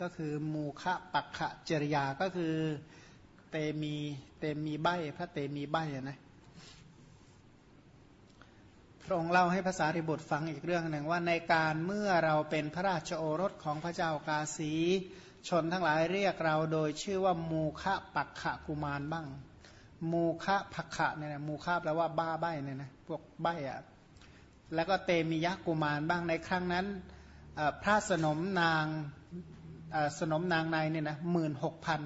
ก็คือมูคะปักขะจริยาก็คือเตมีเตมีใบพระเตมีใบนะพระองค์เล่าให้ภาษาริบุตรฟังอีกเรื่องหนึ่งว่าในการเมื่อเราเป็นพระราชโอรสของพระเจ้ากาสีชนทั้งหลายเรียกเราโดยชื่อว่ามูคะปักขะกุมารบ้าง มูคะปักขะเนี่ยนะมูคะแปลว่าบ้าใบเนี่ยนะพวกใบอะแล้วก็เตมียะกุมารบ้างในครั้งนั้นพระสนมนาง สนมนางในเนี่ยนะหมื่นหกพัน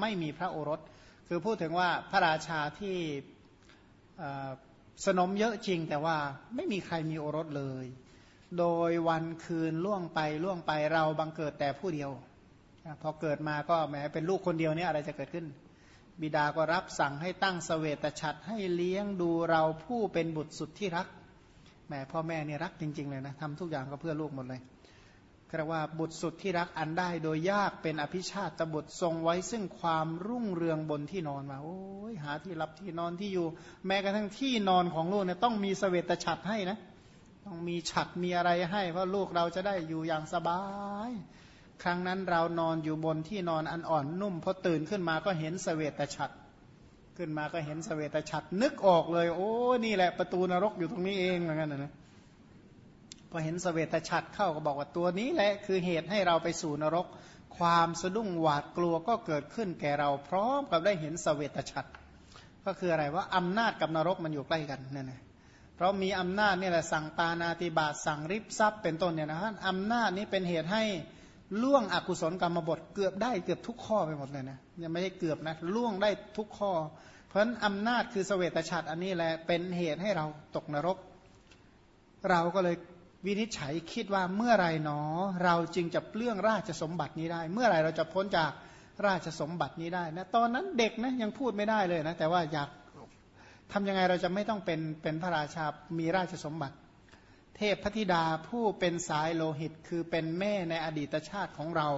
ไม่มีพระโอรส คือพูดถึงว่าพระราชาที่สนมเยอะจริงแต่ว่าไม่มีใครมีโอรสเลย โดยวันคืนล่วงไปล่วงไปเราบังเกิดแต่ผู้เดียว พอเกิดมาก็แม้เป็นลูกคนเดียวนี่อะไรจะเกิดขึ้น บิดาก็รับสั่งให้ตั้งสเสวตฉัตรให้เลี้ยงดูเราผู้เป็นบุตรสุดที่รักแม่พ่อแม่นี่รักจริง ๆ เลยนะทำทุกอย่างก็เพื่อลูกหมดเลย เรียกว่าบุตรสุดที่รักอันได้โดยยากเป็นอภิชาติบุตรทรงไว้ซึ่งความรุ่งเรืองบนที่นอนมาโอ้ยหาที่รับที่นอนที่อยู่ แม้กระทั่งที่นอนของลูกเนี่ยต้องมีสเสวตฉัตรให้นะ ต้องมีฉัตรมีอะไรให้ เพราะลูกเราจะได้อยู่อย่างสบาย ครั้งนั้นเรานอนอยู่บนที่นอนอันอ่อนนุ่มพอตื่นขึ้นมาก็เห็นสเสวตฉัตรขึ้นมาก็เห็นสเสวตฉัตรนึกออกเลย โอ้นี่แหละประตูนรกอยู่ตรงนี้เองเหมือนกันนะ พอเห็นสเสวตฉัตรเข้าก็บอกว่าตัวนี้แหละคือเหตุให้เราไปสู่นรก ความสะดุ้งหวาดกลัวก็เกิดขึ้นแก่เราพร้อมกับได้เห็นสเสวตฉัตรก็คืออะไรว่าอำนาจกับนรกมันอยู่ใกล้กันนั่นนะเพราะมีอำนาจนี่แหละสั่งปานาติบาสั่งริบทรัพย์เป็นต้นเนี่ยนะฮะอำนาจนี้เป็นเหตุให้ล่วงอกุศลกรรมบทเกือบได้เกือบทุกข้อไปหมดเลยนะยังไม่ได้เกือบนะล่วงได้ทุกข้อ เพราะฉะนั้นอำนาจคือสเสวตฉัตรอันนี้แหละเป็นเหตุให้เราตกนรก เราก็เลย วินิจฉัยคิดว่าเมื่อไรหนอ เราจึงจะเปลื้องราชสมบัตินี้ได้ เมื่อไรเราจะพ้นจากราชสมบัตินี้ได้นะตอนนั้นเด็กนะยังพูดไม่ได้เลยนะแต่ว่าอยากทำยังไงเราจะไม่ต้องเป็นเป็นพระราชา มีราชสมบัติ เทพพธิดาผู้เป็นสายโลหิตคือเป็นแม่ในอดีตชาติของเรา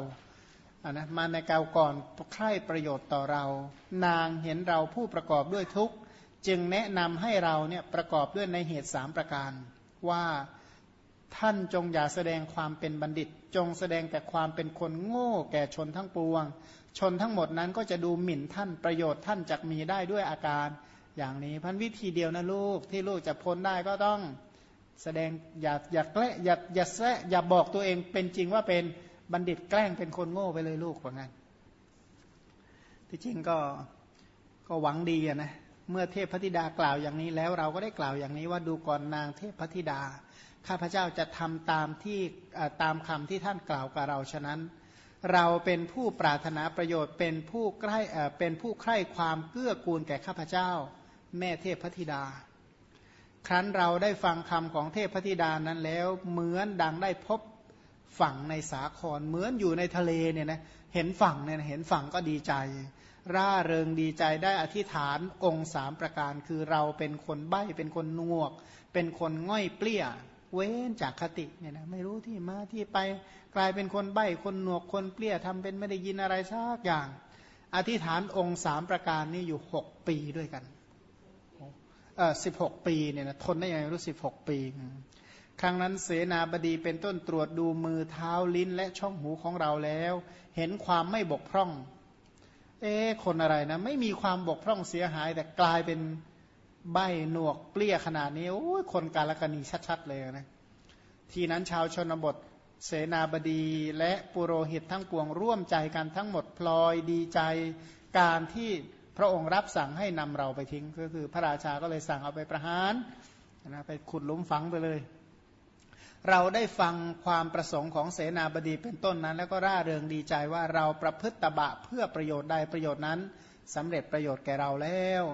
อ่านะมาในกาวก่อนใคร่ประโยชน์ต่อเรา นางเห็นเราผู้ประกอบด้วยทุกข์ จึงแนะนำให้เราเนี่ยประกอบด้วยในเหตุสามประการว่า ท่านจงอย่าแสดงความเป็นบัณฑิต จงแสดงแต่ความเป็นคนโง่แก่ชนทั้งปวง ชนทั้งหมดนั้นก็จะดูหมิ่นท่านประโยชน์ท่านจะมีได้ด้วยอาการอย่างนี้พันวิธีเดียวนะลูกที่ลูกจะพ้นได้ก็ต้องแสดงอย่าอย่าแกล้อย่าอย่าแซะอย่าบอกตัวเองเป็นจริงว่าเป็นบัณฑิตแกล้งเป็นคนโง่ไปเลยลูกว่างั้นที่จริงก็ก็หวังดีนะเมื่อเทพพธิดากล่าวอย่างนี้แล้วเราก็ได้กล่าวอย่างนี้ว่าดูก่อนนางเทพพธิดา ข้าพเจ้าจะทำตามที่ตามคำที่ท่านกล่าวกับเราฉะนั้น เราเป็นผู้ปรารถนาประโยชน์เป็นผู้ใกล้เป็นผู้ใคร่ความเกื้อกูลแก่ข้าพเจ้า แม่เทพพธิดา ครั้นเราได้ฟังคำของเทพพธิดานั้นแล้วเหมือนดังได้พบฝั่งในสาครเหมือนอยู่ในทะเลเนี่ยนะเห็นฝั่งเนี่ยเห็นฝั่งก็ดีใจ ร่าเริงดีใจได้อธิษฐานองค์สามประการ คือเราเป็นคนใบ้เป็นคนนวก เป็นคนง่อยเปลี้ย เว้นจากคติเนี่ยนะไม่รู้ที่มาที่ไปกลายเป็นคนใบ้คนหนวกคนเปรี้ยทำเป็นไม่ได้ยินอะไรสักอย่าง อธิษฐานองค์สามประการนี้อยู่หกปีด้วยกันเออสิบหกปีเนี่ยนะทนได้ยังไงรู้สิบหกปี ครั้งนั้นเสนาบดีเป็นต้นตรวจดูมือเท้าลิ้นและช่องหูของเราแล้ว เห็นความไม่บกพร่อง เอ๊คนอะไรนะ ไม่มีความบกพร่องเสียหายแต่กลายเป็น ใบหนวกเปลี้ยขนาดนี้โอ้ยคนกาลกณีชัดๆเลยนะทีนั้นชาวชนบทเสนาบดีและปุโรหิตทั้งปวงร่วมใจกันทั้งหมดพลอยดีใจการที่พระองค์รับสั่งให้นำเราไปทิ้งก็คือพระราชาก็เลยสั่งเอาไปประหารนะไปขุดลุมฝังไปเลย เราได้ฟังความประสงค์ของเสนาบดีเป็นต้นนั้น แล้วก็ร่าเริงดีใจว่าเราประพฤติตบะเพื่อประโยชน์ใดประโยชน์นั้นสำเร็จประโยชน์แก่เราแล้ว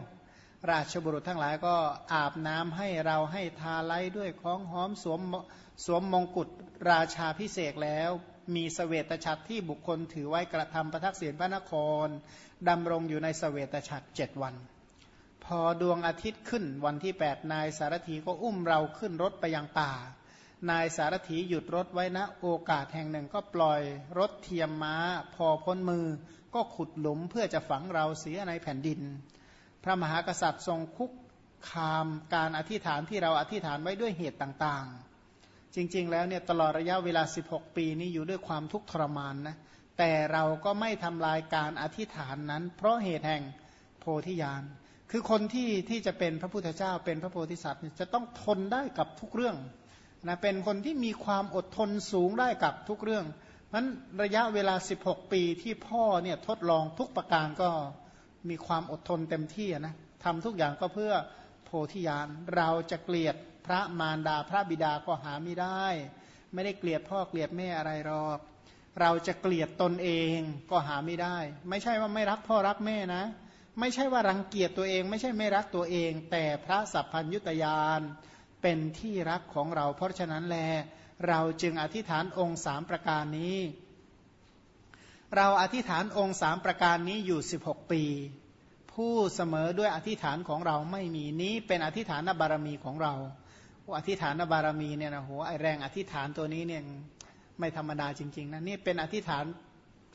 ราชบุรุษทั้งหลายก็อาบน้ำให้เราให้ทาไล้ด้วยของหอมสวมสวมมงกุฎราชาพิเศษแล้ว มีสเวตฉัตรที่บุคคลถือไว้กระทำประทักษิณพระนครดำรงอยู่ในสเวตฉัตรเจ็ดวัน พอดวงอาทิตย์ขึ้นวันที่แปดนายสารถีก็อุ้มเราขึ้นรถไปยังป่า นายสารถีหยุดรถไว้นะโอกาสแห่งหนึ่งก็ปล่อยรถเทียมม้า พอพ้นมือก็ขุดหลุมเพื่อจะฝังเราเสียในแผ่นดิน พระมหากษัตริย์ทรงคุกคามการอธิษฐานที่เราอธิษฐานไว้ด้วยเหตุต่างๆ จริงๆ แล้วเนี่ยตลอดระยะเวลา 16 ปีนี้อยู่ด้วยความทุกข์ทรมานนะแต่เราก็ไม่ทำลายการอธิษฐานนั้น เพราะเหตุแห่งโพธิญาณคือคนที่ที่จะเป็นพระพุทธเจ้าเป็นพระโพธิสัตว์จะต้องทนได้กับทุกเรื่องนะเป็นคนที่มีความอดทนสูงได้กับทุกเรื่องนั้นระยะเวลา 16 ปีที่พ่อเนี่ยทดลองทุกประการก็ มีความอดทนเต็มที่นะทำทุกอย่างก็เพื่อโพธิญาณเราจะเกลียดพระมารดาพระบิดาก็หาไม่ได้ ไม่ได้เกลียดพ่อเกลียดแม่อะไรหรอก เราจะเกลียดตนเองก็หาไม่ได้ ไม่ใช่ว่าไม่รักพ่อรักแม่นะ ไม่ใช่ว่ารังเกียจตัวเอง ไม่ใช่ไม่รักตัวเอง แต่พระสัพพัญยุตยานเป็นที่รักของเรา เพราะฉะนั้นแล เราจึงอธิษฐานองค์สามประการนี้ เราอธิษฐานองค์สามประการนี้อยู่ 16 ปี ผู้เสมอด้วยอธิษฐานของเราไม่มีนี้เป็นอธิษฐานบารมีของเราอธิษฐานบารมีเนี่ยนะโหไอแรงอธิษฐานตัวนี้เนี่ยไม่ธรรมดาจริงๆนะนี่เป็นอธิษฐาน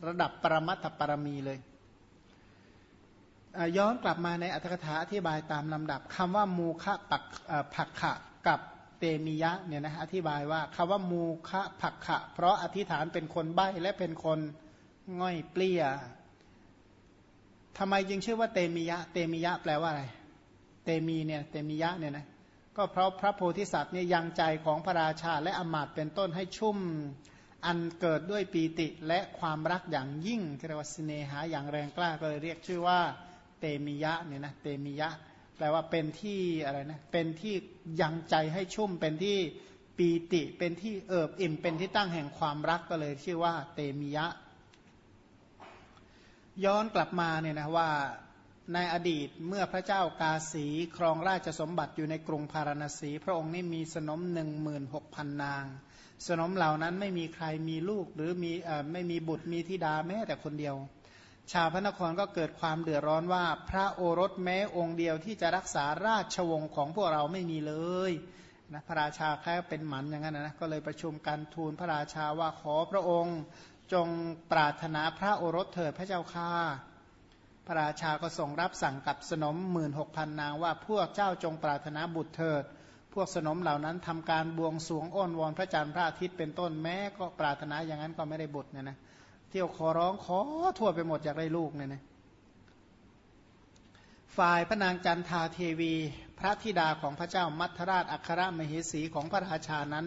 ระดับปรมัตถปรมีเลยย้อนกลับมาในอัตถกถาอธิบายตามลำดับคำว่ามูคะปักผักขะกับเตมิยะเนี่ยนะอธิบายว่าคำว่ามูคะผักขะ เพราะอธิษฐานเป็นคนใบ้และเป็นคน ง่อยเปลี้ยทำไมจึงชื่อว่าเตมิยะ เตมิยะแปลว่าอะไร เตมีเนี่ย เตมิยะเนี่ยนะก็เพราะพระโพธิสัตว์เนี่ยยังใจของพระราชาและอมาตเป็นต้นให้ชุ่มอันเกิดด้วยปีติและความรักอย่างยิ่งเรียกว่าสเนหาอย่างแรงกล้าก็เลยเรียกชื่อว่า เตมิยะเนี่ยนะเตมิยะ แปลว่าเป็นที่อะไรนะเป็นที่ยังใจให้ชุ่มเป็นที่ปีติ เป็นที่เอิบอิ่มเป็นที่ตั้งแห่งความรักก็เลยชื่อว่า เตมิยะ ย้อนกลับมาเนี่ยนะว่าในอดีตเมื่อพระเจ้ากาสีครองราชสมบัติอยู่ในกรุงพาราณสี พระองค์นี่มีสนมหนึ่งหมื่นหกพันนาง สนมเหล่านั้นไม่มีใครมีลูกหรือมีไม่มีบุตรมีธิดาแม้แต่คนเดียว ชาวพระนครก็เกิดความเดือดร้อนว่า พระโอรสแม้องค์เดียวที่จะรักษาราชวงศ์ของพวกเราไม่มีเลยนะพระราชาแค่เป็นหมันอย่างนั้นนะก็เลยประชุมกันทูลพระราชาว่าขอพระองค์ จงปรารถนาพระโอรสเถิดพระเจ้าข้าพระราชาก็ทรงรับสั่งกับสนมหมื่นหกพันนางว่าพวกเจ้าจงปรารถนาบุตรเถิด พวกสนมเหล่านั้นทำการบวงสรวงอ้อนวอนพระจันทร์พระอาทิตย์เป็นต้นแม้ก็ปรารถนาอย่างนั้นก็ไม่ได้บุตรเนี่ยนะเที่ยวขอร้องขอทั่วไปหมดอยากได้ลูกเนี่ยนะฝ่ายพระนางจันทาเทวี พระธิดาของพระเจ้ามัทราชอัครมเหสีของพระราชานั้น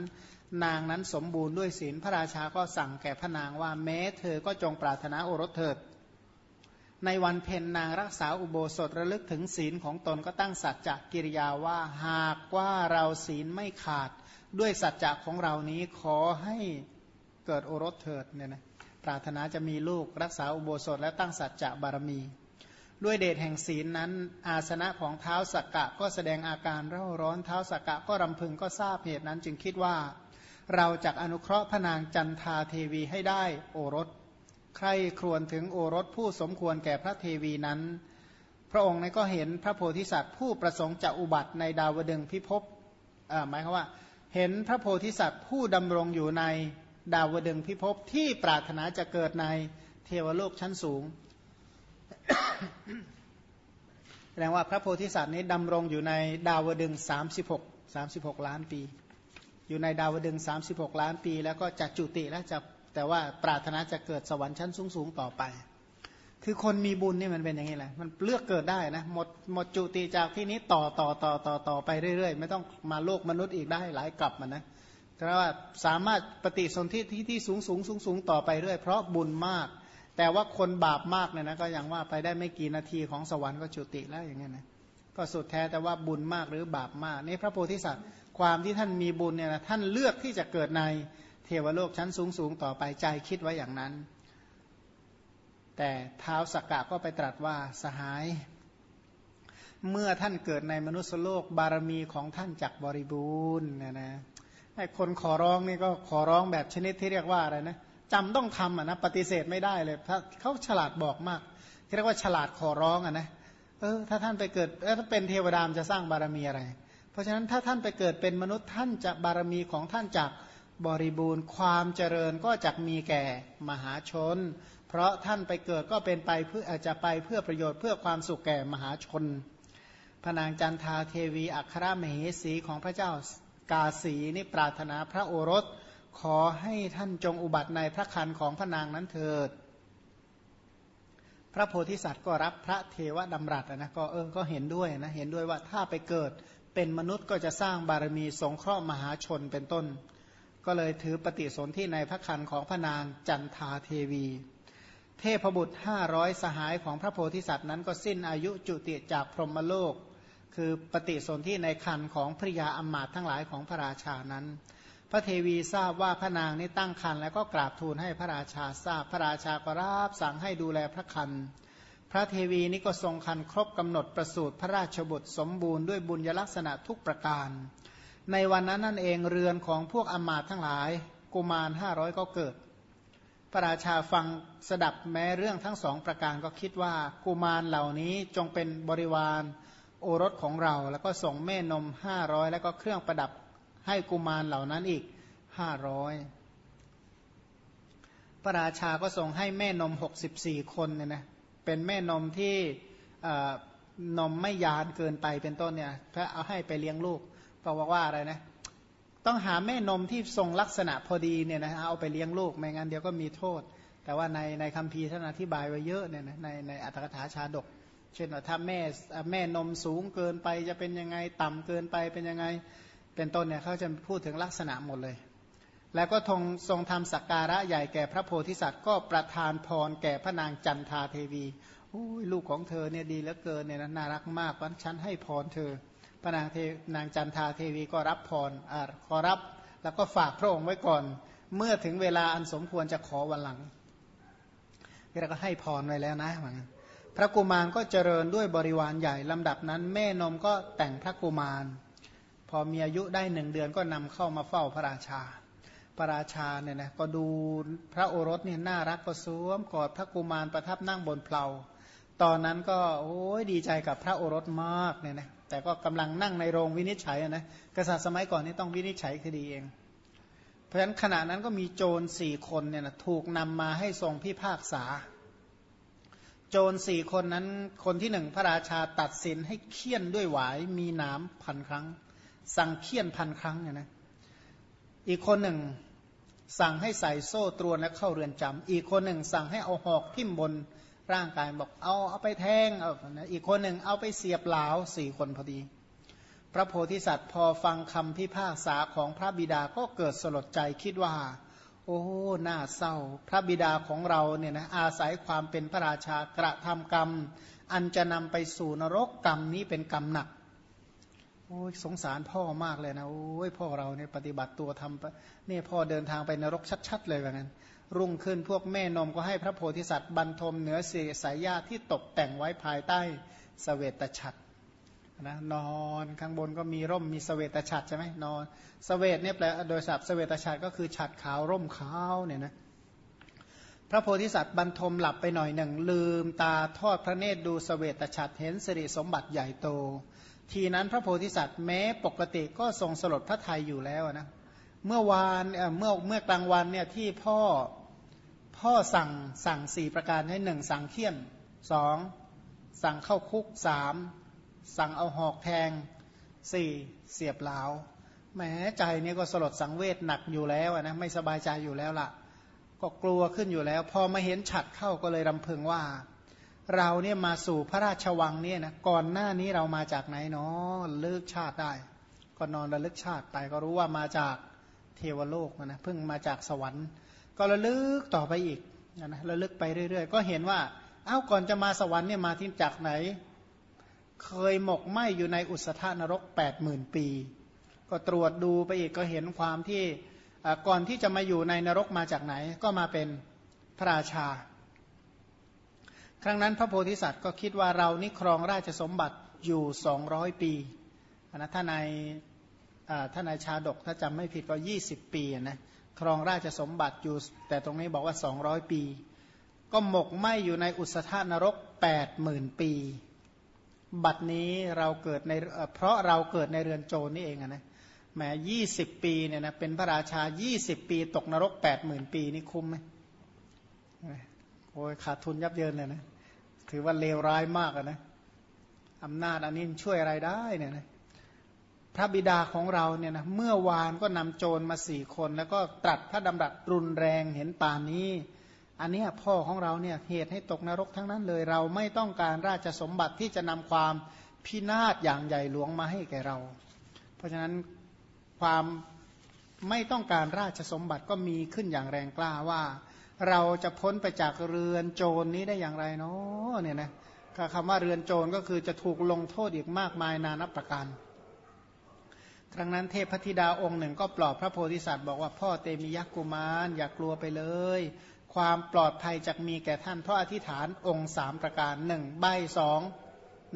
นางนั้นสมบูรณ์ด้วยศีลพระราชาก็สั่งแก่พระนางว่าแม้เธอก็จงปรารถนาโอรสเถิด ในวันเพ็ญนางรักษาอุโบสถระลึกถึงศีลของตนก็ตั้งสัจจะกิริยาว่าหากว่าเราศีลไม่ขาด ด้วยสัจจะของเรานี้ขอให้เกิดโอรสเถิดเนี่ยนะปรารถนาจะมีลูกรักษาอุโบสถและตั้งสัจจะบารมี ด้วยเดชแห่งศีลนั้น อาสนะของเท้าสักกะก็แสดงอาการเร่าร้อนเท้าสักกะก็รำพึงก็ทราบเหตุนั้นจึงคิดว่า เราจะอนุเคราะห์พนางจันทาเทวีให้ได้โอรส ใครครวญถึงโอรสผู้สมควรแก่พระเทวีนั้น พระองค์นั้นก็เห็นพระโพธิสัตว์ผู้ประสงค์จะอุบัติในดาวดึงพิภพหมายความว่า เห็นพระโพธิสัตว์ผู้ดำรงอยู่ในดาวดึงพิภพที่ปรารถนาจะเกิดในเทวโลกชั้นสูงแสดงว่าพระโพธิสัตว์นี้ดำรงอยู่ในดาวดึง36 36 ล้านปี อยู่ในดาวดึง 36 ล้านปี แล้วก็จะจุติและจะแต่ว่าปรารถนาจะเกิดสวรรค์ชั้นสูง ๆ ต่อไป คือคนมีบุญนี่มันเป็นอย่างนี้แหละ มันเลือกเกิดได้นะ หมดหมดจุติจากที่นี้ต่อต่อต่อต่อต่อไปเรื่อย ๆ ไม่ต้องมาโลกมนุษย์อีกได้หลายกลับมันนะแต่ว่าสามารถปฏิสนธิที่ที่สูงสูงสูงสูงต่อไปเรื่อย เพราะบุญมาก แต่ว่าคนบาปมากเนี่ยนะก็อย่างว่าไปได้ไม่กี่นาทีของสวรรค์ก็จุติแล้วอย่างเงี้ยนะก็สุดแท้แต่ว่าบุญมากหรือบาปมากนี่พระโพธิสัตว์ ความที่ท่านมีบุญเนี่ยนะท่านเลือกที่จะเกิดในเทวโลกชั้นสูงสูงต่อไปใจคิดไว้อย่างนั้น แต่เท้าสักกะก็ไปตรัสว่าสหาย เมื่อท่านเกิดในมนุษยโลกบารมีของท่านจักบริบูรณ์เนี่ยนะไอ้คนขอร้องนี่ก็ขอร้องแบบชนิดที่เรียกว่าอะไรนะจำต้องทำอะนะปฏิเสธไม่ได้เลยถ้าเขาฉลาดบอกมากที่เรียกว่าฉลาดขอร้องอะนะเออถ้าท่านไปเกิดถ้าเป็นเทวดามจะสร้างบารมีอะไร ราะฉะนั้นถ้าท่านไปเกิดเป็นมนุษย์ท่านจะบารมีของท่านจากบริบูรณ์ ความเจริญก็จะมีแก่มหาชน เพราะท่านไปเกิดก็เป็นไปเพื่ออาจจะไปเพื่อประโยชน์เพื่อความสุขแก่มหาชนพนางจันทาเทวี อัครมเหสีของพระเจ้ากาสีนี่ปรารถนาพระโอรส ขอให้ท่านจงอุบัติในพระคันของพระนางนั้นเถิด พระโพธิสัตว์ก็รับพระเทวดำรัสนะก็เออก็เห็นด้วยนะเห็นด้วยว่าถ้าไปเกิด เป็นมนุษย์ก็จะสร้างบารมีสงเคราะห์มหาชนเป็นต้น ก็เลยถือปฏิสนธิในพระคันของพระนางจันทาเทวี เทพบุตรห้าร้อยสหายของพระโพธิสัตว์นั้นก็สิ้นอายุจุติจากพรหมโลก คือปฏิสนธิในคันของพริยาอมาตทั้งหลายของพระราชานั้น พระเทวีทราบว่าพระนางนี้ตั้งคันแล้วก็กราบทูลให้พระราชาทราบพระราชาก็รับสั่งให้ดูแลพระคัน พระเทวีนี้ก็ทรงคันครบกำหนดประสูติพระราชบุตรสมบูรณ์ด้วยบุญยลักษณะทุกประการ ในวันนั้นนั่นเองเรือนของพวกอมาตทั้งหลายกุมารห้าร้อยก็เกิด พระราชาฟังสดับแม้เรื่องทั้งสองประการก็คิดว่ากุมารเหล่านี้จงเป็นบริวารโอรสของเรา แล้วก็ส่งแม่นมห้าร้อยแล้วก็เครื่องประดับให้กุมารเหล่านั้นอีกห้าร้อยพระราชาก็ส่งให้แม่นมหกสิบสี่คนเนี่ยนะ เป็นแม่นมที่นมไม่ยานเกินไปเป็นต้นเนี่ยพระเอาให้ไปเลี้ยงลูกบอกว่าอะไรนะต้องหาแม่นมที่ทรงลักษณะพอดีเนี่ยนะเอาไปเลี้ยงลูกไม่งั้นเดี๋ยวก็มีโทษ แต่ว่าในในคัมภีร์ท่านอธิบายไว้เยอะเนี่ยนะในในอัตถกถาชาดก เช่นว่าถ้าแม่แม่นมสูงเกินไปจะเป็นยังไงต่ำเกินไปเป็นยังไงเป็นต้นเนี่ยเขาจะพูดถึงลักษณะหมดเลย แล้วก็ทงทรงทำสักการะใหญ่แก่พระโพธิสัตว์ก็ประทานพรแก่พระนางจันทาเทวีลูกของเธอเนี่ยดีเหลือเกินเนี่ยน่ารักมากวันฉันให้พรเธอ พระนางเทนางจันทาเทวีก็รับพรอ่าขอรับแล้วก็ฝากพระองค์ไว้ก่อน เมื่อถึงเวลาอันสมควรจะขอวันหลังเราก็ให้พรไว้แล้วนะเหมือนกันพระกุมารก็เจริญด้วยบริวารใหญ่ลำดับนั้น แม่นมก็แต่งพระกุมาร พอมีอายุได้หนึ่งเดือนก็นำเข้ามาเฝ้าพระราชา พระราชาเนี่ยนะก็ดูพระโอรสเนี่ยน่ารักก็สวมกอดพระกุมารประทับนั่งบนเพลาตอนนั้นก็โอ้ยดีใจกับพระโอรสมากเนี่ยนะแต่ก็กำลังนั่งในโรงวินิจฉัยนะกษัตริย์สมัยก่อนนี่ต้องวินิจฉัยคดีเอง เพราะฉะนั้นขณะนั้นก็มีโจรสี่คนเนี่ยนะถูกนำมาให้ทรงพิพากษา โจรสี่คนนั้นคนที่หนึ่งพระราชาตัดสินให้เคี่ยนด้วยหวายมีน้ำพันครั้ง สั่งเคี่ยนพันครั้งเนี่ยนะอีกคนหนึ่ง สั่งให้ใส่โซ่ตรวนและเข้าเรือนจำอีกคนหนึ่งสั่งให้เอาหอกทิ่มบนร่างกายบอกเอาเอาไปแทงเอาอีกคนหนึ่งเอาไปเสียบเหลาสี่คนพอดี พระโพธิสัตว์พอฟังคำพิพากษาของพระบิดาก็เกิดสลดใจคิดว่า โอ้หน้าเศร้า พระบิดาของเราเนี่ยนะอาศัยความเป็นพระราชากระทำกรรม อันจะนำไปสู่นรกกรรมนี้เป็นกรรมหนัก โอ้ยสงสารพ่อมากเลยนะโอ้ยพ่อเราเนี่ยปฏิบัติตัวทำเนี่ยพ่อเดินทางไปนรกชัด ๆ เลยแบบนั้น รุ่งขึ้นพวกแม่นมก็ให้พระโพธิสัตว์บรรทมเหนือเสียสายญาติที่ตกแต่งไว้ภายใต้สเวตฉัตรนะนอนข้างบนก็มีร่มมีสเวตฉัตรใช่ไหมนอนสเวตเนี่ยแปลโดยศัพท์สเวตฉัตรก็คือฉัตรขาวร่มขาวเนี่ยนะพระโพธิสัตว์บรรทมหลับไปหน่อยหนึ่งลืมตาทอดพระเนตรดูสเวตฉัตรเห็นสิริสมบัติใหญ่โต ทีนั้นพระโพธิสัตว์แม้ปกติก็ทรงสลดพระทัยอยู่แล้วนะเมื่อวานเมื่อเมื่อกลางวันเนี่ยที่พ่อพ่อสั่งสั่งสี่ประการให้หนึ่งสั่งเคี่ยนสองสั่งเข้าคุกสามสั่งเอาหอกแทงสี่เสียบเหลาแม้ใจเนี่ยก็สลดสังเวชหนักอยู่แล้วนะไม่สบายใจอยู่แล้วล่ะ ก็กลัวขึ้นอยู่แล้ว พอมาเห็นฉัดเข้าก็เลยรำพึงว่า เราเนี่ยมาสู่พระราชวังเนี่ยนะก่อนหน้านี้เรามาจากไหนเนาะเลิกชาติได้ก็นอนระลึกชาติไปก็รู้ว่ามาจากเทวโลกนะเพิ่งมาจากสวรรค์ ก็ระลึกต่อไปอีกนะระลึกไปเรื่อย ๆ ก็เห็นว่าเอ้าก่อนจะมาสวรรค์เนี่ยมาที่จากไหน เคยหมกไหมอยู่ในอุสธานรก8ปดหมื่นปี ก็ตรวจดูไปอีกก็เห็นความที่ก่อนที่จะมาอยู่ในนรกมาจากไหน ก็มาเป็นพระราชา ครั้งนั้นพระโพธิสัตว์ก็คิดว่าเรานี่ครองราชสมบัติอยู่สองร้อยปีนะถ้าในถ้าในชาดกถ้าจำไม่ผิดก็ยี่สิบปีนะครองราชสมบัติอยู่ แต่ตรงนี้บอกว่า 200 ปี ก็หมกไหมอยู่ในอุสธานรก8มื่นปี บัดนี้เราเกิดในเพราะเราเกิดในเรือนโจรนี่เองนะแหมยี่สิบปีเนี่ยนะเป็นพระราชา 20 ปี ตกนรก8มื่นปีนี่คุ้มไหม อ้ยขาดทุนยับเยินเลยนะ ถือว่าเลวร้ายมากนะอำนาจอันนี้ช่วยอะไรได้เนี่ยนะพระบิดาของเราเนี่ยนะเมื่อวานก็นำโจรมาสี่คน แล้วก็ตรัสพระดำรัสรุนแรงเห็นป่านนี้ อันนี้พ่อของเราเนี่ยเหตุให้ตกนรกทั้งนั้นเลย เราไม่ต้องการราชสมบัติที่จะนำความพินาศอย่างใหญ่หลวงมาให้แก่เรา เพราะฉะนั้นความไม่ต้องการราชสมบัติก็มีขึ้นอย่างแรงกล้าว่า เราจะพ้นไปจากเรือนโจรนี้ได้อย่างไรเนาะเนี่ยนะคำว่าเรือนโจรก็คือจะถูกลงโทษอีกมากมายนานับประการ ครั้งนั้นเทพธิดาองค์หนึ่งก็ปลอบพระโพธิสัตว์บอกว่าพ่อเตมียักกุมารอย่ากกลัวไปเลย ความปลอดภัยจะมีแก่ท่าน เพราะอธิษฐานองค์สามประการหนึ่งใบสอง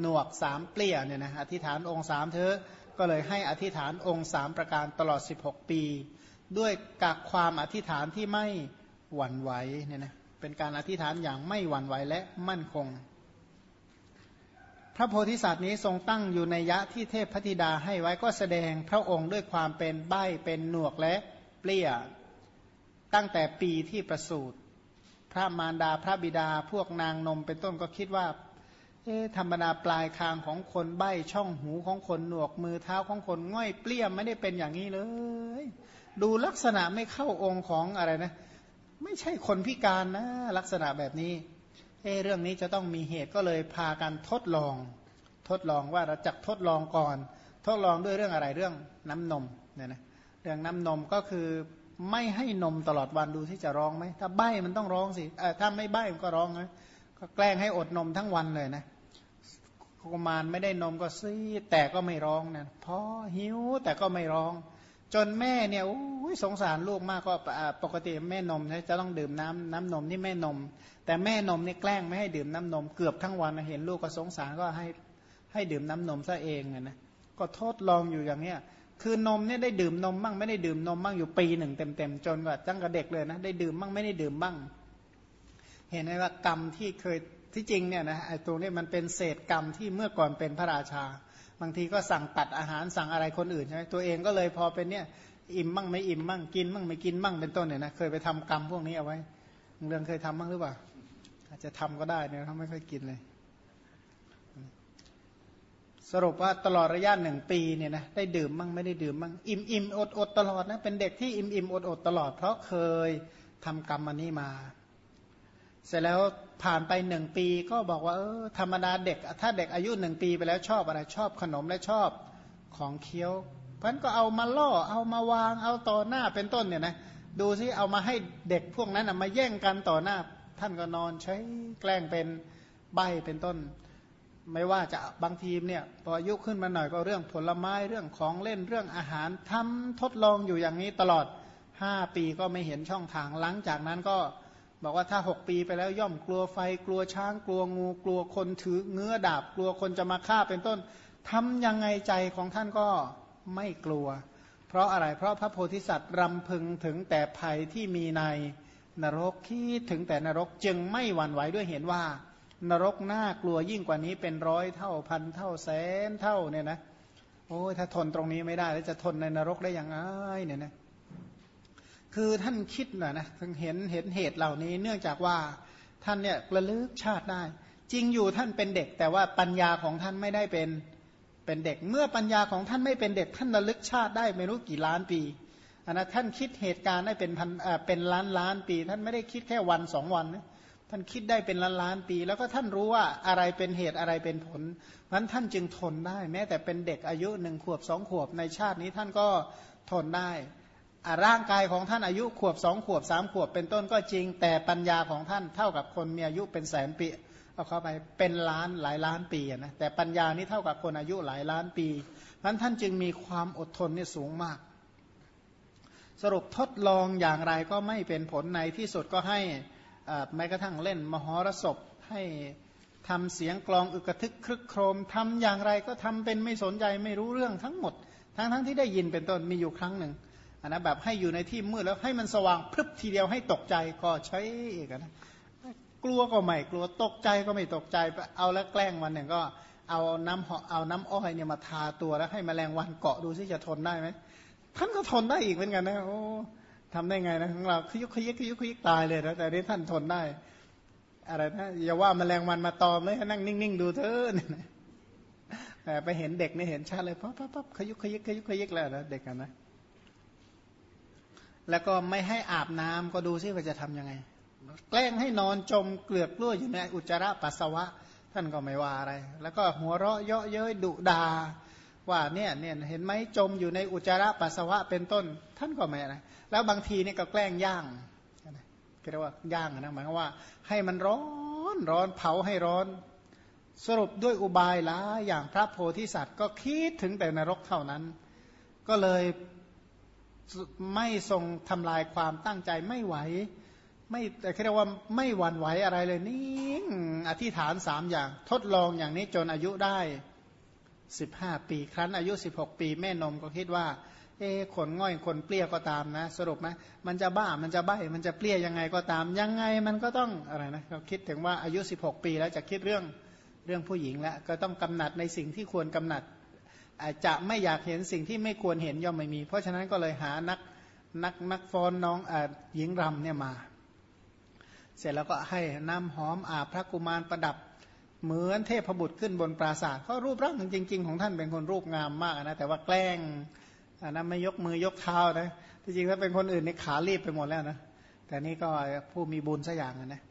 หนวกสามเปลี่ยเนี่ยนะอธิษฐานองค์สามเธอ ก็เลยให้อธิษฐานองค์สามประการตลอด 16 ปี ด้วยกักความอธิษฐานที่ไม่ หวั่นไหวเนี่ยนะเป็นการอธิษฐานอย่างไม่หวั่นไหวและมั่นคง พระโพธิสัตว์นี้ทรงตั้งอยู่ในยะที่เทพพธิดาให้ไว้ก็แสดงพระองค์ด้วยความเป็นใบ้เป็นหนวกและเปลี่ยตั้งแต่ปีที่ประสูติพระมารดาพระบิดาพวกนางนมเป็นต้นก็คิดว่าเอ๊ธรรมดาปลายคางของคนใบ้ช่องหูของคนหนวกมือเท้าของคนง่อยเปลี่ยมไม่ได้เป็นอย่างนี้เลย ดูลักษณะไม่เข้าองค์ของอะไรนะ ไม่ใช่คนพิการนะ ลักษณะแบบนี้เอเรื่องนี้จะต้องมีเหตุก็เลยพากันทดลอง ทดลองว่าเราจะทดลองก่อน ทดลองด้วยเรื่องอะไรเรื่องน้ำนมเนี่ยนะเรื่องน้ำนมก็คือไม่ให้นมตลอดวันดูที่จะร้องไหมถ้าใบ้มันต้องร้องสิถ้าไม่ใบ้มันก็ร้องนะก็แกล้งให้อดนมทั้งวันเลยนะกุมารไม่ได้นมก็ซีแต่ก็ไม่ร้องนะพอหิวแต่ก็ไม่ร้อง จนแม่เนี่ยสงสารลูกมากก็ปกติแม่นมจะต้องดื่มน้ำน้ำนมที่แม่นม แต่แม่นมนี่แกล้งไม่ให้ดื่มน้ำนมเกือบทั้งวันเห็นลูกก็สงสารก็ให้ให้ดื่มน้ำนมซะเองนะก็ทดลองอยู่อย่างเนี้ยคือนมเนี่ยได้ดื่มนมบ้างไม่ได้ดื่มนมบ้างอยู่ปีหนึ่งเต็มๆจนกว่าตั้งกระเด็กเลยนะได้ดื่มบ้างไม่ได้ดื่มบ้าง เห็นไหมว่ากรรมที่เคยที่จริงเนี่ยนะไอ้ตรงนี้มันเป็นเศษกรรมที่เมื่อก่อนเป็นพระราชา บางทีก็สั่งตัดอาหารสั่งอะไรคนอื่นใช่ไหมตัวเองก็เลยพอเป็นเนี่ยอิ่มมั่งไม่อิ่มมั่งกินมั่งไม่กินมั่งเป็นต้นเนี่ยนะเคยไปทำกรรมพวกนี้เอาไว้เรื่องเคยทำบ้างหรือเปล่าอาจจะทำก็ได้เนี่ยเขาไม่ค่อยกินเลย สรุปว่าตลอดระยะหนึ่งปีเนี่ยนะได้ดื่มมั่งไม่ได้ดื่มมั่งอิ่มอิ่มอดอดตลอดนะเป็นเด็กที่อิ่มอิ่มอดอดตลอด เพราะเคยทำกรรมอันนี้มา เสร็จแล้วผ่านไปหนึ่งปีก็บอกว่าเออธรรมดาเด็ก ถ้าเด็กอายุหนึ่งปีไปแล้วชอบอะไรชอบขนมและชอบของเคี้ยวพันก็เอามาล่อเอามาวางเอาต่อหน้าเป็นต้นเนี่ยนะดูซิเอามาให้เด็กพวกนั้นมาแย่งกันต่อหน้า ท่านก็นอนใช้แกล้งเป็นใบเป็นต้น ไม่ว่าจะบางทีมเนี่ยพออายุขึ้นมาหน่อยก็เรื่องผลไม้เรื่องของเล่นเรื่องอาหารทำทดลองอยู่อย่างนี้ตลอดห้าปีก็ไม่เห็นช่องทางหลังจากนั้นก็ บอกว่าถ้าหกปีไปแล้วย่อมกลัวไฟกลัวช้างกลัวงู กลัวคนถือเงื้อดาบ กลัวคนจะมาฆ่าเป็นต้นทำยังไงใจของท่านก็ไม่กลัว เพราะอะไรเพราะพระโพธิสัตว์รำพึงถึงแต่ภัยที่มีในนรกคิดถึงแต่นรกจึงไม่หวั่นไหวด้วยเห็นว่า นรกน่ากลัวยิ่งกว่านี้เป็นร้อยเท่าพันเท่าแสนเท่าเนี่ยนะโอ้ยถ้าทนตรงนี้ไม่ได้แล้วจะทนในนรกได้ยังไงเนี่ยนะ คือท่านคิดนะนะท่านเห็นเห็นเหตุเหล่านี้ เนื่องจากว่าท่านเนี่ยระลึกชาติได้ จริงอยู่ท่านเป็นเด็ก แต่ว่าปัญญาของท่านไม่ได้เป็นเป็นเด็ก เมื่อปัญญาของท่านไม่เป็นเด็ก ท่านระลึกชาติได้ไม่รู้กี่ล้านปีอันนะท่านคิดเหตุการณ์ได้เป็นพันเป็นล้านล้านปี ท่านไม่ได้คิดแค่วันสองวันนะท่านคิดได้เป็นล้านล้านปี แล้วก็ท่านรู้ว่าอะไรเป็นเหตุอะไรเป็นผลนั้นท่านจึงทนได้ แม้แต่เป็นเด็กอายุหนึ่งขวบสองขวบในชาตินี้ท่านก็ทนได้ ร่างกายของท่านอายุขวบสองขวบสามขวบเป็นต้นก็จริง แต่ปัญญาของท่านเท่ากับคนมีอายุเป็นแสนปีเอาเข้าไปเป็นล้านหลายล้านปีนะแต่ปัญญานี้เท่ากับคนอายุหลายล้านปีนั้นท่านจึงมีความอดทนนี่สูงมาก สรุปทดลองอย่างไรก็ไม่เป็นผลในที่สุดก็ให้แม้กระทั่งเล่นมหรสพให้ทำเสียงกลองอึกทึกครึกโครมทำอย่างไรก็ทำเป็นไม่สนใจไม่รู้เรื่องทั้งหมด ทั้งทั้งที่ได้ยินเป็นต้นมีอยู่ครั้งหนึ่ง อันนะแบบให้อยู่ในที่มืดแล้วให้มันสว่างพรึบทีเดียวให้ตกใจก็ใช้อีกนะกลัวก็ไม่กลัวตกใจก็ไม่ตกใจเอาแล้วแกล้งวันหนึ่งก็เอาน้ำหอเอาน้ำอ้อยเนี่ยมาทาตัวแล้วให้มแมลงวันเกาะดูซิจะทนได้ไหมท่านก็ทนได้อีกเหมือนกันนะโอ้ทำได้ไงนะของเราขยุกขยิกขยุกขยิกตายเลยนะแต่นี้ท่านทนได้ อะไรนะอย่าว่ามาแมลงวันมาตอมเลยนั่งนิ่งๆดูเถอะแต่ไปเห็นเด็กนี่เห็นชัดเลยปั๊บปั๊บปั๊บขยุกขยิกขยุกขยิกแล้วนะเด็กกันนะ แล้วก็ไม่ให้อาบน้ำก็ดูซิว่าจะทํำยังไง แกล้งให้นอนจมเกลือกกล้วอยู่ในอุจจาระปัสสาวะ ท่านก็ไม่ว่าอะไร แล้วก็หัวเราะเยาะเย้ยดุดาว่าเนี่ยเนี่ยเห็นไหมจมอยู่ในอุจจาระปัสสาวะเป็นต้น ท่านก็ไม่อะไรแล้วบางทีเนี่ยก็แกล้งย่างเรียกว่าย่างนะหมายว่า ให้มันร้อนร้อนเผาให้ร้อน สรุปด้วยอุบายละอย่างพระโพธิสัตว์ก็คิดถึงแต่นรกเท่านั้น ก็เลย ไม่ทรงทำลายความตั้งใจไม่ไหว ไม่แต่เรียกว่าไม่หวั่นไหวอะไรเลยนิ่งอธิษฐานสามอย่าง ทดลองอย่างนี้จนอายุได้สิบห้าปีครั้นอายุสิบหกปี แม่นมก็คิดว่า เอ๊ขนง่อยขนเปรี้ยก็ตามนะ สรุปไหมมันจะบ้ามันจะใบมันจะเปรี้ยยังไงก็ตาม ยังไงมันก็ต้องอะไรนะเขาคิดถึงว่าอายุสิบหกปีแล้วจะคิดเรื่องเรื่องผู้หญิงแล้วก็ต้องกำหนัดในสิ่งที่ควรกำหนัด จจะไม่อยากเห็นสิ่งที่ไม่ควรเห็นย่อมไม่มี เพราะฉะนั้นก็เลยหานักนักนักฟ้อนน้องอหญิงรำเนี่ยมา เสร็จแล้วก็ให้น้ำหอมอาบพระกุมารประดับเหมือนเทพบุตรขึ้นบนปราสาทเขารูปร่างจริง ๆ ของท่านเป็นคนรูปงามมากนะแต่ว่าแกล้งนะไม่ยกมือยกเท้านะที่จริงถ้าเป็นคนอื่นในขารีบไปหมดแล้วนะแต่นี่ก็ผู้มีบุญสักอย่างนะ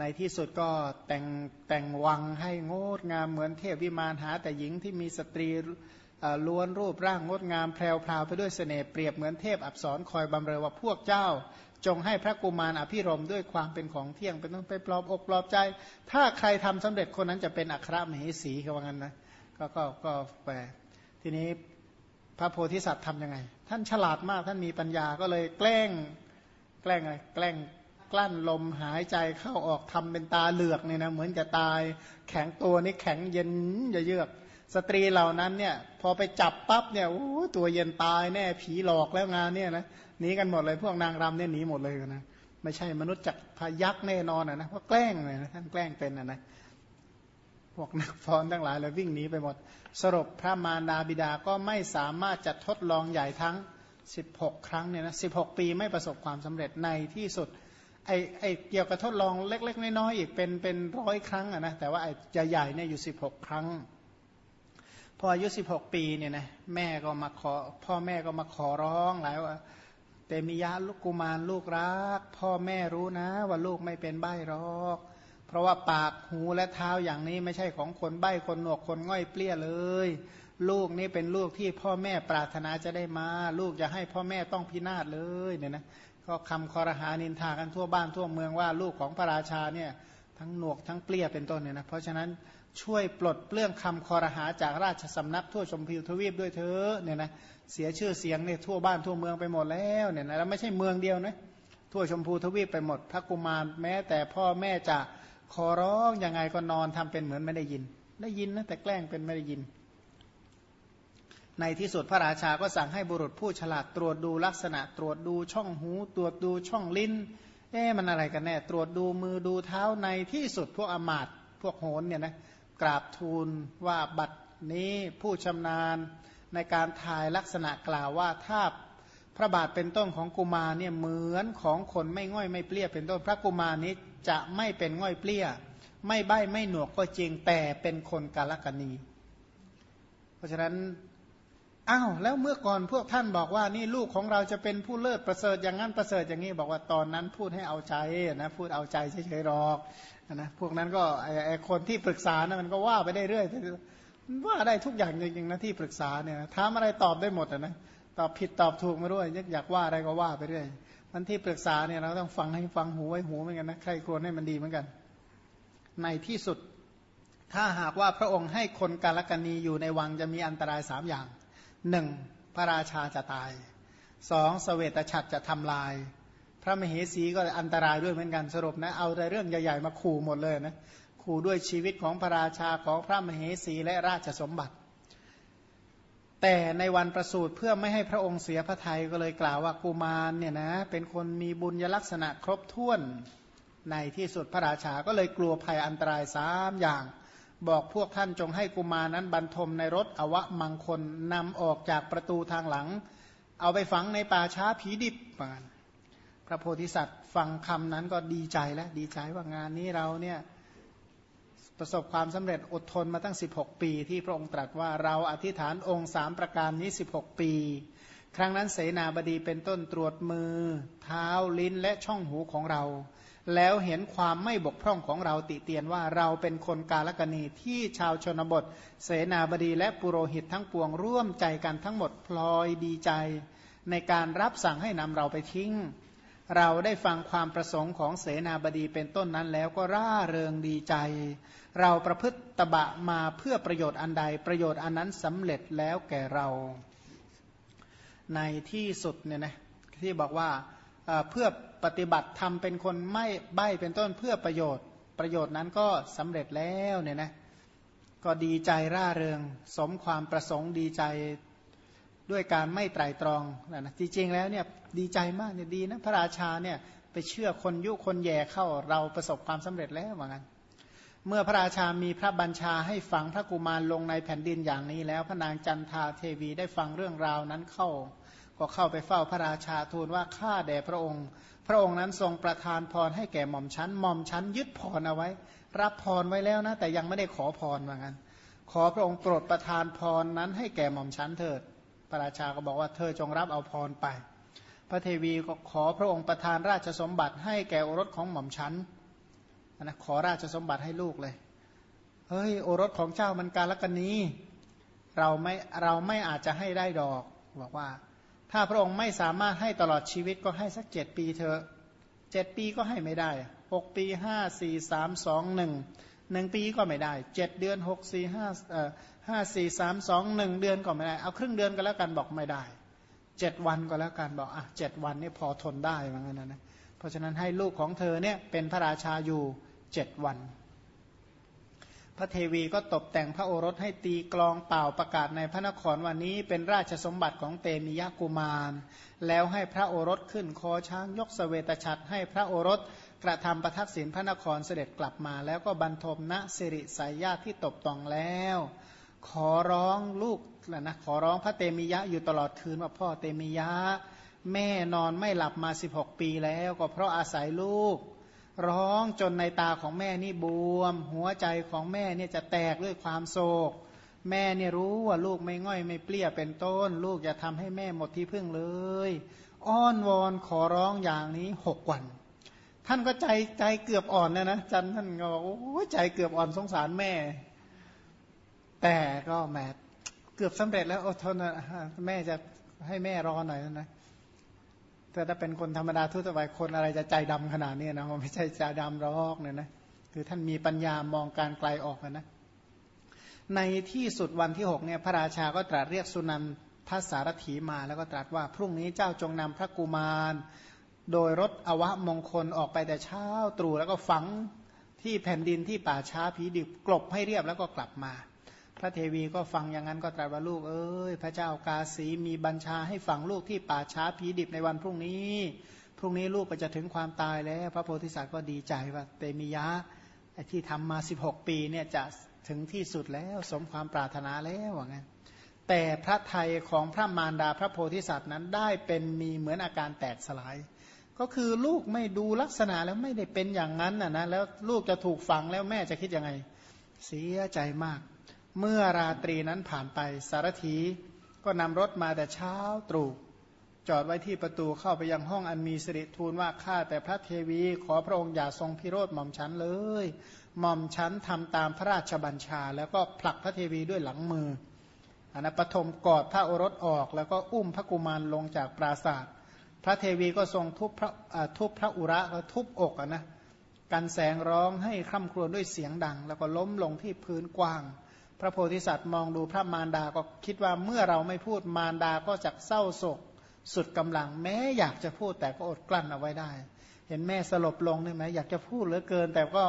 ในที่สุดก็แต่งแต่งวังให้งดงามเหมือนเทพวิมานหา แต่หญิงที่มีสตรีล้วนรูปร่างงดงามแพรวพราวไปด้วยเสน่ห์เปรียบเหมือนเทพอับสรคอยบำเรอว่าพวกเจ้า จงให้พระกุมารอภิรมด้วยความเป็นของเที่ยงเป็นต้องไปปลอบอกปลอบใจ ถ้าใครทำสำเร็จคนนั้นจะเป็นอัครมเหสีเขาว่างั้นนะก็ก็ก็แปลทีนี้พระโพธิสัตว์ทํำยังไง ท่านฉลาดมากท่านมีปัญญาก็เลยแกล้งแกล้งอะไรแกล้ง กลั้นลมหายใจเข้าออกทำเป็นตาเหลือกเนี่ยนะเหมือนจะตาย แข็งตัวนี่แข็งเย็นจะเยือก สตรีเหล่านั้นเนี่ย พอไปจับปั๊บเนี่ยโอ้ตัวเย็นตายแน่ผีหลอกแล้วงานเนี่ยนะหนีกันหมดเลยพวกนางรำเนี่ยหนีหมดเลยนะไม่ใช่มนุษย์จักพยักแน่นอนนะเพราะแกล้งเลยนะท่านแกล้งเป็นนะนะพวกนักฟ้อนทั้งหลายเลยวิ่งหนีไปหมด สรุปพระมารดาบิดาก็ไม่สามารถจะทดลองใหญ่ทั้ง 16 ครั้งเนี่ยนะสิปีไม่ประสบความสำเร็จในที่สุด ไอไอเกี่ยวกับทดลองเล็ก ๆ น้อยๆอีกเป็นเป็นร้อยครั้งอะนะแต่ว่าไอ้ใหญ่ๆเนี่ยอยู่สิบหกครั้ง พออายุสิบหกปีเนี่ยนะแม่ก็มาขอพ่อแม่ก็มาขอร้องหลายว่าเตมิยะลูกกุมารลูกรัก พ่อแม่รู้นะ ว่าลูกไม่เป็นใบ้หรอก เพราะว่าปากหูและเท้าอย่างนี้ไม่ใช่ของคนใบ้คนหนวกคนง่อยเปลี้ยเลย ลูกนี่เป็นลูกที่พ่อแม่ปรารถนาจะได้มา ลูกจะให้พ่อแม่ต้องพินาศเลยเนี่ยนะ ก็คำคอรหานินทากันทั่วบ้านทั่วเมืองว่าลูกของพระราชาเนี่ยทั้งหนวกทั้งเปลี้ยเป็นต้นเนี่ยนะเพราะฉะนั้นช่วยปลดเปลื้องคำคอรหาจากราชสำนักทั่วชมพูทวีปด้วยเถอะเนี่ยนะเสียชื่อเสียงเนี่ยทั่วบ้านทั่วเมืองไปหมดแล้วเนี่ยนะแล้วไม่ใช่เมืองเดียวนะทั่วชมพูทวีปไปหมดพระกุมารแม้แต่พ่อแม่จะขอร้องยังไงก็นอนทำเป็นเหมือนไม่ได้ยิน ได้ยินนะแต่แกล้งเป็นไม่ได้ยิน ในที่สุดพระราชาก็สั่งให้บุรุษผู้ฉลาดตรวจดูลักษณะตรวจดูช่องหูตรวจดูช่องลิ้นเอ๊ะมันอะไรกันแน่ตรวจดูมือดูเท้าในที่สุดพวกอมาตพวกโหนเนี่ยนะกราบทูลว่าบัตรนี้ผู้ชำนาญในการถ่ายลักษณะกล่าวว่าถ้าพระบาทเป็นต้นของกุมารเนี่ยเหมือนของคนไม่ง่อยไม่เปลี้ยเป็นต้นพระกุมารนี้จะไม่เป็นง่อยเปลี้ยไม่ใบ้ไม่หนวกก็จริงแต่เป็นคนกาลกันนี เพราะฉะนั้น อ้าวแล้วเมื่อก่อนพวกท่านบอกว่านี่ลูกของเราจะเป็นผู้เลิศประเสริฐอย่างนั้นประเสริฐอย่างนี้บอกว่าตอนนั้นพูดให้เอาใจนะพูดเอาใจเฉยๆหรอกนะพวกนั้นก็ไอคนที่ปรึกษานะมันก็ว่าไปได้เรื่อยว่าได้ทุกอย่างจริงๆนะที่ปรึกษาเนี่ยถามอะไรตอบได้หมดนะตอบผิดตอบถูกมาด้วยอยากว่าอะไรก็ว่าไปเรื่อยมันที่ปรึกษาเนี่ยเราต้องฟังให้ฟังหูไว้หูเหมือนกันนะใครควรให้มันดีเหมือนกัน ในที่สุด ถ้าหากว่าพระองค์ให้คนกาลกันนีอยู่ในวังจะมีอันตรายสามอย่าง หนึ่งพระราชาจะตายสองสเวตฉัตรจะทำลาย พระมเหสีก็อันตรายด้วยเหมือนกันสรุปนะเอาแต่เรื่องใหญ่ๆมาขู่หมดเลยนะขู่ด้วยชีวิตของพระราชาของพระมเหสีและราชสมบัติ แต่ในวันประสูติเพื่อไม่ให้พระองค์เสียพระทัยก็เลยกล่าวว่ากุมารเนี่ยนะเป็นคนมีบุญยลักษณะครบถ้วนในที่สุดพระราชาก็เลยกลัวภัยอันตรายสามอย่าง บอกพวกท่านจงให้กุมานั้นบรรทมในรถอวะมังคนนำออกจากประตูทางหลัง เอาไปฝังในป่าช้าผีดิบปานพระโพธิสัตว์ฟังคำนั้นก็ดีใจแล้วดีใจว่างานนี้เราเนี่ยประสบความสำเร็จอดทนมาตั้ง 16 ปีที่พระองค์ตรัสว่าเราอธิษฐานองค์สามประการนี้ 16 ปี ครั้งนั้นเสนาบดีเป็นต้นตรวจมือ เท้าลิ้นและช่องหูของเรา แล้วเห็นความไม่บกพร่องของเราติเตียนว่าเราเป็นคนกาลกณีที่ชาวชนบท เสนาบดีและปุโรหิตทั้งปวงร่วมใจกันทั้งหมดพลอยดีใจ ในการรับสั่งให้นำเราไปทิ้ง เราได้ฟังความประสงค์ของเสนาบดีเป็นต้นนั้นแล้วก็ร่าเริงดีใจ เราประพฤติตบะมาเพื่อประโยชน์อันใดประโยชน์อันนั้นสำเร็จแล้วแก่เรา ในที่สุดเนี่ยนะที่บอกว่า เพื่อปฏิบัติทำเป็นคนไม่ใบ้เป็นต้นเพื่อประโยชน์ ประโยชน์นั้นก็สำเร็จแล้วเนี่ยนะก็ดีใจร่าเริง สมความประสงค์ดีใจด้วยการไม่ไตรตรองนะจริงๆแล้วเนี่ยดีใจมากเนี่ยดีนะพระราชาเนี่ยไปเชื่อคนยุคนแย่เข้าเราประสบความสำเร็จแล้วเหมือนกันเมื่อพระราชามีพระบัญชาให้ฝังพระกุมารลงในแผ่นดินอย่างนี้แล้ว พระนางจันทาเทวีได้ฟังเรื่องราวนั้นเข้า ก็เข้าไปเฝ้าพระราชาทูลว่าข้าแด่พระองค์ พระองค์นั้นทรงประทานพรให้แก่หม่อมชั้นหม่อมชั้นยึดพรเอาไว้ รับพรไว้แล้วนะ แต่ยังไม่ได้ขอพรเหมือนกันขอพระองค์โปรดประทานพรนั้นให้แก่หม่อมชั้นเถิด พระราชาก็บอกว่าเธอจงรับเอาพรไป พระเทวีก็ขอพระองค์ประทานราชสมบัติให้แก่โอรสของหม่อมชั้นนะขอราชสมบัติให้ลูกเลยเฮ้ยโอรสของเจ้ามันการลกันนี้ เราไม่เราไม่อาจจะให้ได้ดอกบอกว่า ถ้าพระองค์ไม่สามารถให้ตลอดชีวิตก็ให้สักเจ็ดปีเถอะเจ็ดปีก็ให้ไม่ได้หกปีห้าสี่สามสองหนึ่งหนึ่งปีก็ไม่ได้เจ็ดเดือนหกสี่ห้าเอ่อห้าสี่สามสองหนึ่งเดือนก็ไม่ได้ เอาครึ่งเดือนก็แล้วกันบอกไม่ได้เจ็ดวันก็แล้วกันบอกอะเจ็ดวันนี่พอทนได้เหมือนกันนะเพราะฉะนั้นให้ลูกของเธอเนี่ยเป็นพระราชาอยู่เจ็ดวัน พระเทวีก็ตกแต่งพระโอรสให้ตีกลองเป่าประกาศในพระนครวันนี้เป็นราชสมบัติของเตมียกุมาร แล้วให้พระโอรสขึ้นคอช้างยกสเสวตฉัตรให้พระโอรสกระทำประทักษิณพระนครเสด็จกลับมา แล้วก็บรรทมณสิริสายญาติที่ตบตองแล้ว ขอร้องลูกนะขอร้องพระเตมียะอยู่ตลอดคืนว่าพ่อเตมียะ แม่นอนไม่หลับมา 16 ปีแล้วก็เพราะอาศัยลูก ร้องจนในตาของแม่นี่บวม หัวใจของแม่เนี่ยจะแตกด้วยความโศก แม่เนี่ยรู้ว่าลูกไม่ง่อยไม่เปรี้ยเป็นต้น ลูกอย่าทำให้แม่หมดที่พึ่งเลย อ้อนวอนขอร้องอย่างนี้หกวัน ท่านก็ใจใจเกือบอ่อนแล้วนะจันท่านก็บอกโอ้ใจเกือบอ่อนสงสารแม่ แต่ก็แม่เกือบสำเร็จแล้วอดทนนะแม่จะให้แม่รอหน่อยนะ แต่ถ้าเป็นคนธรรมดาทั่วไปคนอะไรจะใจดำขนาดนี้นะมันไม่ใช่ใจดำรอกเนี่ยนะคือท่านมีปัญญามองการไกลออกนะในที่สุดวันที่หกเนี่ยพระราชาก็ตรัสเรียกสุนันทสารถีมาแล้วก็ตรัสว่า พรุ่งนี้เจ้าจงนำพระกุมารโดยรถอวะมงคลออกไปแต่เช้าตรู่แล้วก็ฝังที่แผ่นดินที่ป่าช้าผีดิบกลบให้เรียบแล้วก็กลับมา พระเทวีก็ฟังอย่างนั้นก็ตรัสว่าลูกเอ้ยพระเจ้ากาสีมีบัญชาให้ฝังลูกที่ป่าช้าผีดิบในวันพรุ่งนี้ พรุ่งนี้ลูกก็จะถึงความตายแล้ว พระโพธิสัตว์ก็ดีใจว่าเตมียะไอ้ที่ทำมา 16 ปีเนี่ยจะถึงที่สุดแล้วสมความปรารถนาแล้วว่างั้นแต่พระไทยของพระมารดาพระโพธิสัตว์นั้นได้เป็นมีเหมือนอาการแตกสลาย ก็คือลูกไม่ดูลักษณะแล้วไม่ได้เป็นอย่างนั้นนะนะแล้วลูกจะถูกฝังแล้วแม่จะคิดยังไง เสียใจมาก เมื่อราตรีนั้นผ่านไปสารถีก็นำรถมาแต่เช้าตรู่จอดไว้ที่ประตูเข้าไปยังห้องอันมีสิริทูลว่าข้าแต่พระเทวีขอพระองค์อย่าทรงพิโรธหม่อมฉันเลย หม่อมฉันทำตามพระราชบัญชา แล้วก็ผลักพระเทวีด้วยหลังมืออันนปฐมกอดพระโอรสออก แล้วก็อุ้มพระกุมารลงจากปราศาสตร์พระเทวีก็ทรงทุบพระทุบพระอุระก็ทุบอกนะกันแสงร้องให้คร่ำครวญด้วยเสียงดัง แล้วก็ล้มลงที่พื้นกว้าง พระโพธิสัตว์มองดูพระมารดาก็คิดว่าเมื่อเราไม่พูดมารดาก็จะเศร้าโศกสุดกำลัง แม้อยากจะพูดแต่ก็อดกลั้นเอาไว้ได้ เห็นแม่สลบลงได้ไหมอยากจะพูดเหลือเกิน แต่ก็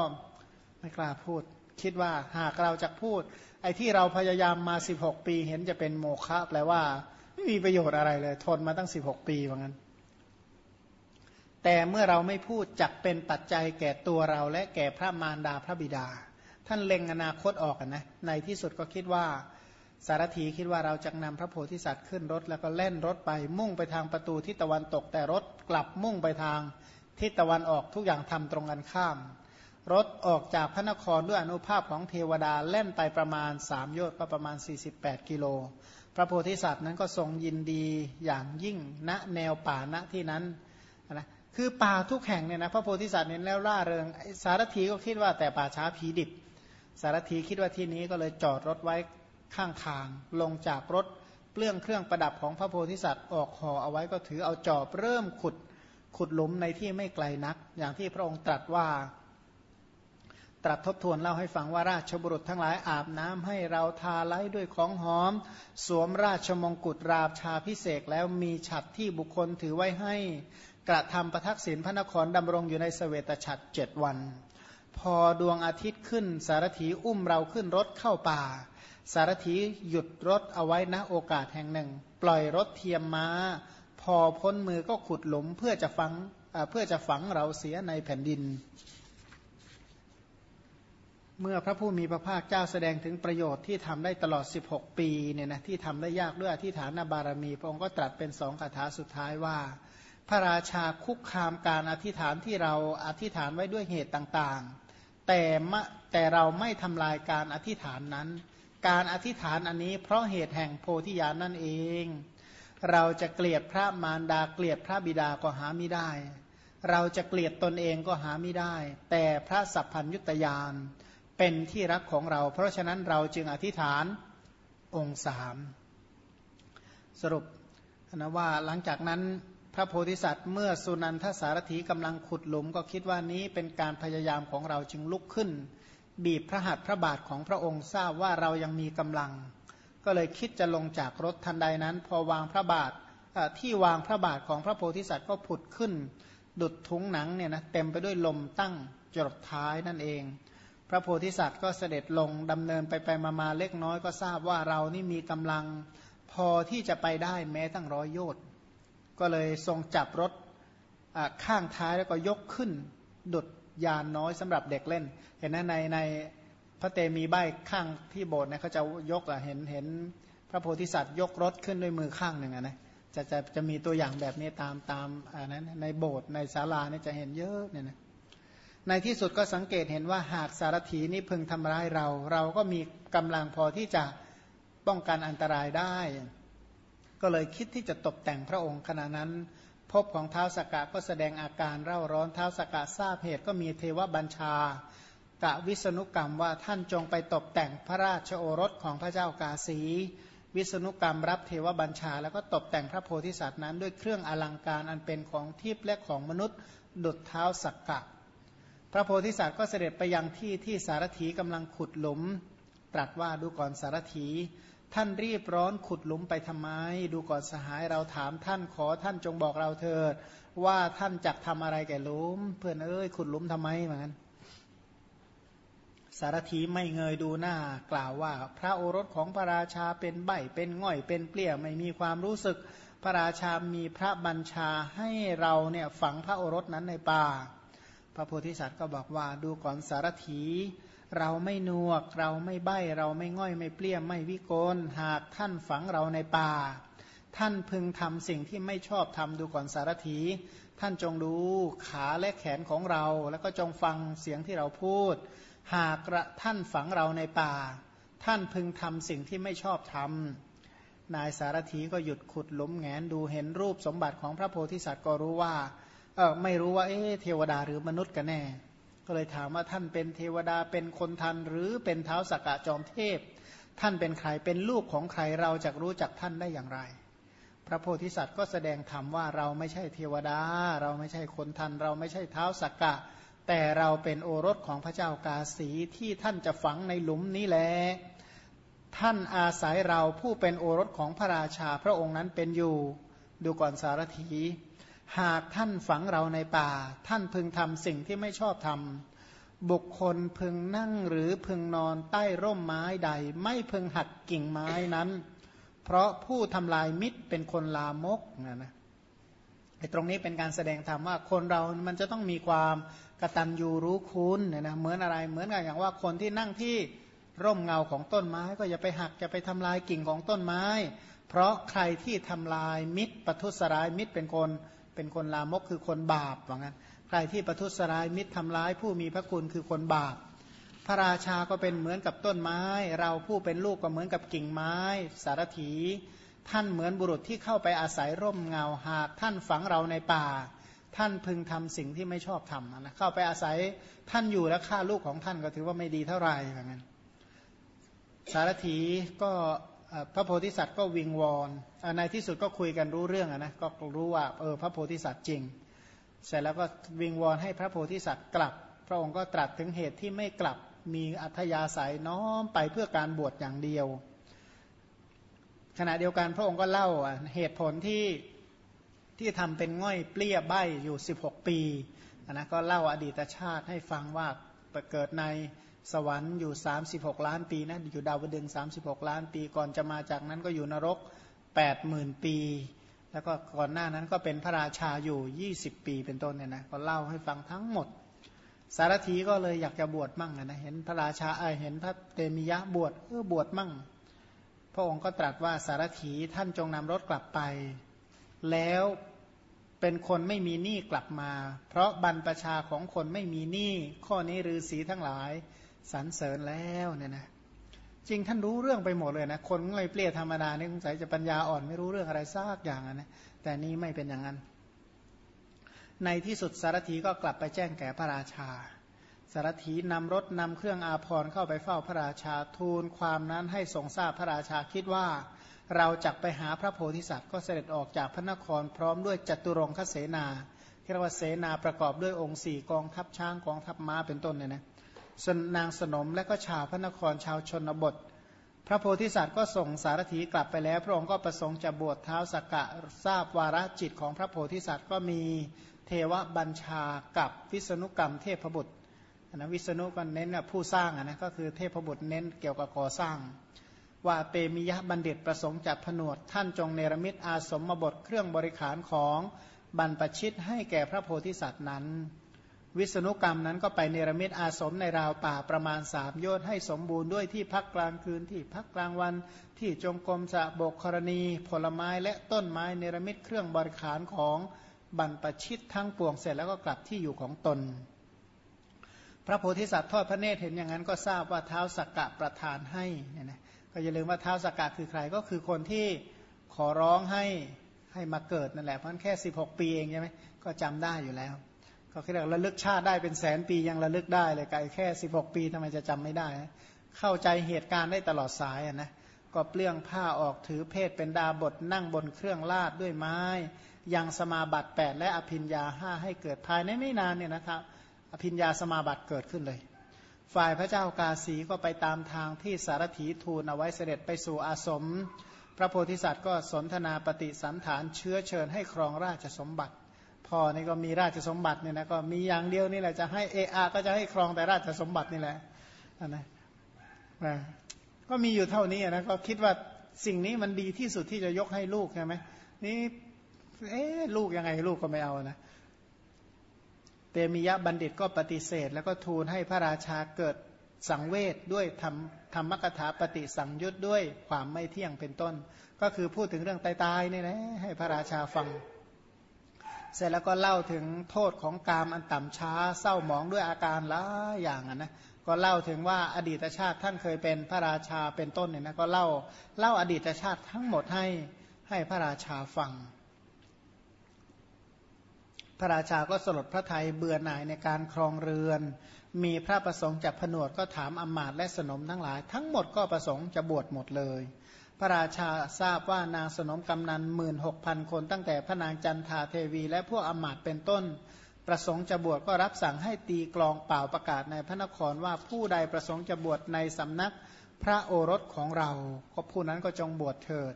ไม่กล้าพูด คิดว่าหากเราจะพูด ไอ้ที่เราพยายามมา 16 ปีเห็นจะเป็นโมฆะแปลว่า ไม่มีประโยชน์อะไรเลย ทนมาตั้ง 16 ปีว่างั้น แต่เมื่อเราไม่พูดจักเป็นปัจจัยแก่ตัวเราและแก่พระมารดาพระบิดา ท่านเล็งอนาคตออกกันนะ ในที่สุดก็คิดว่าสารถีคิดว่าเราจะนำพระโพธิสัตว์ขึ้นรถ แล้วก็เล่นรถไปมุ่งไปทางประตูทิศตะวันตกแต่รถกลับมุ่งไปทางทิศตะวันออกทุกอย่างทำตรงกันข้าม รถออกจากพระนครด้วยอนุภาพของเทวดาเล่นไปประมาณสามโยชน์ก็ประมาณ 48 กิโล พระโพธิสัตว์นั้นก็ทรงยินดีอย่างยิ่งณแนวป่าณที่นั้นนะคือป่าทุกแห่งเนี่ยนะพระโพธิสัตว์เน้นแล้วล่าเริงสารถีก็คิดว่าแต่ป่าช้าผีดิบ สารถีคิดว่าที่นี้ก็เลยจอดรถไว้ข้างทาง ลงจากรถเปลื้องเครื่องประดับของพระโพธิสัตว์ออกห่อเอาไว้ก็ถือเอาจอบเริ่มขุดขุดหลุมในที่ไม่ไกลนัก อย่างที่พระองค์ตรัสว่า ตรัสทบทวนเล่าให้ฟังว่าราชบุรุษทั้งหลายอาบน้ำให้เราทาไล้ด้วยของหอม สวมราชมงกุฎราบชาพิเศษแล้วมีฉัดที่บุคคลถือไว้ให้ กระทำประทักษิณพระนครดำรงอยู่ในสเสวตฉัตรเจ็ดวัน พอดวงอาทิตย์ขึ้น สารถีอุ้มเราขึ้นรถเข้าป่า สารถีหยุดรถเอาไว้ณโอกาสแห่งหนึ่ง ปล่อยรถเทียมมา้า พอพ้นมือก็ขุดหลุมเพื่อจะฝังเพื่อจะฝังเราเสียในแผ่นดิน เมื่อพระผู้มีพระภาคเจ้าแสดงถึงประโยชน์ที่ทำได้ตลอด 16 ปีเนี่ยนะที่ทำได้ยากด้วยอธิฐานบารมี พระองค์ก็ตรัสเป็นสองคาถาสุดท้ายว่า พระราชาคุกคามการอธิษฐานที่เราอธิษฐานไว้ด้วยเหตุต่างๆ แต่แต่เราไม่ทำลายการอธิษฐานนั้น การอธิษฐานอันนี้เพราะเหตุแห่งโพธิญาณนั่นเอง เราจะเกลียดพระมารดาเกลียดพระบิดาก็หาไม่ได้ เราจะเกลียดตนเองก็หาไม่ได้ แต่พระสัพพัญยุตยานเป็นที่รักของเรา เพราะฉะนั้นเราจึงอธิษฐานองค์สามสรุปนะว่าหลังจากนั้น พระโพธิสัตว์เมื่อสุนันทสารถีกำลังขุดหลุมก็คิดว่านี้เป็นการพยายามของเราจึงลุกขึ้น บีบพระหัตถ์พระบาทของพระองค์ทราบว่าเรายังมีกำลัง ก็เลยคิดจะลงจากรถทันใดนั้น พอวางพระบาทที่วางพระบาทของพระโพธิสัตว์ก็ผุดขึ้น ดุดทุงหนังเนี่ยนะเต็มไปด้วยลมตั้งจรดท้ายนั่นเอง พระโพธิสัตว์ก็เสด็จลงดำเนินไปไปมามาเล็กน้อยก็ทราบว่าเรานี่มีกำลัง พอที่จะไปได้แม้ตั้งร้อยโยชน์ ก็เลยทรงจับรถข้างท้ายแล้วก็ยกขึ้นดุดยานน้อยสำหรับเด็กเล่น เห็นไหมในในพระเตมีใบข้างที่โบสถ์เนี่ยเขาจะยกเห็นเห็นพระโพธิสัตว์ยกรถขึ้นด้วยมือข้างหนึ่งนะจะจะจะมีตัวอย่างแบบนี้ตามตามอ่านั้นในโบสถ์ในศาลาเนี่ยจะเห็นเยอะเนี่ยนะในที่สุดก็สังเกตเห็นว่าหากสารถีนี้พึงทำร้ายเรา เราก็มีกำลังพอที่จะป้องกันอันตรายได้ ก็เลยคิดที่จะตกแต่งพระองค์ขณะนั้น พบของเท้าสกกะก็แสดงอาการเร่าร้อนเท้าสกกะทราบเหตุก็มีเทวบัญชากะวิษณุกรรมว่าท่านจงไปตกแต่งพระราชโอรสของพระเจ้ากาสี วิษณุกรรมรับเทวบัญชา แล้วก็ตกแต่งพระโพธิสัตว์นั้น ด้วยเครื่องอลังการอันเป็นของทิพย์และของมนุษย์ดุดเท้าสักกะ พระโพธิสัตว์ก็เสด็จไปยังที่ที่สารถีกำลังขุดหลุม ตรัสว่าดูก่อนสารถี ท่านรีบร้อนขุดหลุมไปทำไม ดูก่อนสหายเราถามท่านขอท่านจงบอกเราเถิด ว่าท่านจักทำอะไรแก่หลุม เพื่อนเอ้ยขุดหลุมทำไมเหมือนกันสารถีไม่เงยดูหน้ากล่าวว่า พระโอรสของพระราชาเป็นใบเป็นง่อยเป็นเปลี่ยไม่มีความรู้สึก พระราชามีพระบัญชาให้เราเนี่ยฝังพระโอรสนั้นในป่า พระโพธิสัตว์ก็บอกว่าดูก่อนสารถี เราไม่นวก เราไม่ใบ้ เราไม่ง่อยไม่เปลี้ยไม่วิกลหากท่านฝังเราในป่า ท่านพึงทำสิ่งที่ไม่ชอบทำดูก่อนสารถี ท่านจงดูขาและแขนของเรา แล้วก็จงฟังเสียงที่เราพูด หากท่านฝังเราในป่า ท่านพึงทำสิ่งที่ไม่ชอบทำนายสารถีก็หยุดขุดหลุมแงนดูเห็นรูปสมบัติของพระโพธิสัตว์ก็รู้ว่าเออไม่รู้ว่าเอ๊เทวดาหรือมนุษย์กันแน่ ก็เลยถามว่าท่านเป็นเทวดาเป็นคนทันหรือเป็นเท้าสกกะจอมเทพ ท่านเป็นใครเป็นลูกของใครเราจะรู้จักท่านได้อย่างไร พระโพธิสัตว์ก็แสดงธรรมว่าเราไม่ใช่เทวดา เราไม่ใช่คนทัน เราไม่ใช่เท้าสกกะ แต่เราเป็นโอรสของพระเจ้ากาสีที่ท่านจะฝังในหลุมนี้แหละท่านอาศัยเราผู้เป็นโอรสของพระราชาพระองค์นั้นเป็นอยู่ ดูก่อนสารถี หากท่านฝังเราในป่า ท่านพึงทำสิ่งที่ไม่ชอบทำ บุคคลพึงนั่งหรือพึงนอนใต้ร่มไม้ใด ไม่พึงหักกิ่งไม้นั้น เพราะผู้ทำลายมิตรเป็นคนลามกนะนะไอ้ตรงนี้เป็นการแสดงธรรมว่าคนเรามันจะต้องมีความกระตัญญูรู้คุณเนี่ยนะเหมือนอะไรเหมือนกันอย่างว่าคนที่นั่งที่ร่มเงาของต้นไม้ ก็อย่าไปหักอย่าไปทำลายกิ่งของต้นไม้ เพราะใครที่ทำลายมิตรปัทุสร้ายมิตรเป็นคนเป็นคนลามกคือคนบาปว่างั้น ใครที่ประทุษร้ายมิตรทำร้ายผู้มีพระคุณคือคนบาป พระราชาก็เป็นเหมือนกับต้นไม้ เราผู้เป็นลูกก็เหมือนกับกิ่งไม้ สารถี ท่านเหมือนบุรุษที่เข้าไปอาศัยร่มเงาหากท่านฝังเราในป่า ท่านพึงทำสิ่งที่ไม่ชอบทำนะเข้าไปอาศัยท่านอยู่แล้วฆ่าลูกของท่านก็ถือว่าไม่ดีเท่าไหร่อย่างนั้นสารถีก็พระโพธิสัตว์ก็วิงวอนในที่สุดก็คุยกันรู้เรื่องนะก็รู้ว่าเออพระโพธิสัตว์จริง เสร็จแล้วก็วิงวอนให้พระโพธิสัตว์กลับ พระองค์ก็ตรัสถึงเหตุที่ไม่กลับมีอัธยาศัยน้อมไปเพื่อการบวชอย่างเดียว ขณะเดียวกันพระองค์ก็เล่าเหตุผลที่ที่ทำเป็นง่อยเปลี้ยใบอยู่ 16 ปีนะก็เล่าอดีตชาติให้ฟังว่าเกิดในสวรรค์อยู่ 36 ล้านปีนะอยู่ดาวดึง36 ล้านปีก่อนจะมาจากนั้นก็อยู่นรก 80,000 ปี แล้วก็ก่อนหน้านั้นก็เป็นพระราชาอยู่ 20 ปีเป็นต้นเนี่ยนะก็เล่าให้ฟังทั้งหมด สารถีก็เลยอยากจะบวชมั่งนะเห็นพระราชาเเห็นพระเตมียะบวชเออบวชมั่ง พระองค์ก็ตรัสว่าสารถีท่านจงนำรถกลับไป แล้วเป็นคนไม่มีหนี้กลับมา เพราะบรรพชาของคนไม่มีหนี้ข้อนี้ฤาษีทั้งหลายสรรเสริญแล้วเนี่ยนะ จริงท่านรู้เรื่องไปหมดเลยนะคนเลยเปลี่ยธรรมดานี่สงสัยจะปัญญาอ่อนไม่รู้เรื่องอะไรซากอย่างนะแต่นี้ไม่เป็นอย่างนั้น ในที่สุดสารถีก็กลับไปแจ้งแก่พระราชา สารถีนำรถนำเครื่องอาภรณ์เข้าไปเฝ้าพระราชาทูลความนั้นให้ทรงทราบพระราชาคิดว่าเราจักไปหาพระโพธิสัตว์ก็เสด็จออกจากพระนครพร้อมด้วยจัตุรงคเสนาเรียกว่าเสนาประกอบด้วยองค์สี่กองทัพช้างกองทัพม้าเป็นต้นเนี่ยนะ นางสนมและก็ชาวพระนครชาวชนบท พระโพธิสัตว์ก็ส่งสารถีกลับไปแล้ว พระองค์ก็ประสงค์จะบวชเท้าสกกะทราบวาระจิตของพระโพธิสัตว์ก็มีเทวบัญชากับวิษณุกรรมเทพบุตรนะวิษณุก็เน้นผู้สร้างนะก็คือเทพบุตรเน้นเกี่ยวกับก่อสร้าง ว่าเปมิยะบัณฑิตประสงค์จัดผนวดท่านจงเนรมิตอาสมบทเครื่องบริขารของบรรพชิตให้แก่พระโพธิสัตว์นั้น วิษณุกรรมนั้นก็ไปเนรมิตอาสมในราวป่าประมาณสามโยชน์ให้สมบูรณ์ด้วยที่พักกลางคืนที่พักกลางวัน ที่จงกรมสะบกกรณี ผลไม้และต้นไม้เนรมิตเครื่องบริขารของบรรปชิตทั้งปวงเสร็จแล้วก็กลับที่อยู่ของตน พระโพธิสัตว์ทอดพระเนตรเห็นอย่างนั้นก็ทราบว่าเท้าสักกะประทานให้เนี่ยนะก็อย่าลืมว่าเท้าสักกะคือใครก็คือคนที่ขอร้องให้ให้มาเกิดนั่นแหละเพราะแค่ 16 ปีเองใช่ไหมก็จำได้อยู่แล้ว ก็เรียกระลึกชาติได้เป็นแสนปียังระลึกได้เลยไกลแค่ 16 ปีทำไมจะจำไม่ได้ เข้าใจเหตุการณ์ได้ตลอดสายนะก็เปลื้องผ้าออกถือเพศเป็นดาบทนั่งบนเครื่องลาดด้วยไม้ ยังสมาบัติ 8 และอภินยาห้าให้เกิดภายในไม่นานเนี่ยนะครับ อภินยาสมาบัติเกิดขึ้นเลย ฝ่ายพระเจ้ากาสีก็ไปตามทางที่สารถีทูลเอาไว้เสด็จไปสู่อาสม พระโพธิสัตว์ก็สนทนาปฏิสันฐานเชื้อเชิญให้ครองราชสมบัติ พ่อนี่ก็มีราชสมบัติเนี่ยนะก็มีอย่างเดียวนี่แหละจะให้เออาก็จะให้ครองแต่ราชสมบัตินี่แหละนะนะก็มีอยู่เท่านี้นะก็คิดว่าสิ่งนี้มันดีที่สุดที่จะยกให้ลูกใช่ไหมนี่เอ๊ลูกยังไงลูกก็ไม่เอานะเตมียะบัณฑิตก็ปฏิเสธ แล้วก็ทูลให้พระราชาเกิดสังเวชด้วยธรรมธรรมกถาปฏิสังยุตด้วยความไม่เที่ยงเป็นต้น ก็คือพูดถึงเรื่องตายๆนี่นะให้พระราชาฟัง เสร็จแล้วก็เล่าถึงโทษของกามอันต่ำช้าเศร้าหมองด้วยอาการหลายอย่างนะก็เล่าถึงว่าอดีตชาติท่านเคยเป็นพระราชาเป็นต้นเนี่ยนะก็เล่าเล่าอดีตชาติทั้งหมดให้ให้พระราชาฟัง พระราชาก็สลดพระทัยเบื่อหน่ายในการครองเรือน มีพระประสงค์จะผนวดก็ถามอมาตและสนมทั้งหลาย ทั้งหมดก็ประสงค์จะบวชหมดเลย พระราชาทราบว่านางสนมกำนันหมื่นหกพันคน ตั้งแต่พระนางจันทาเทวี และพวกอมาตเป็นต้น ประสงค์จะบวชก็รับสั่งให้ตีกลองเป่าประกาศในพระนครว่าผู้ใดประสงค์จะบวชในสำนักพระโอรสของเราก็ผู้นั้นก็จงบวชเถิด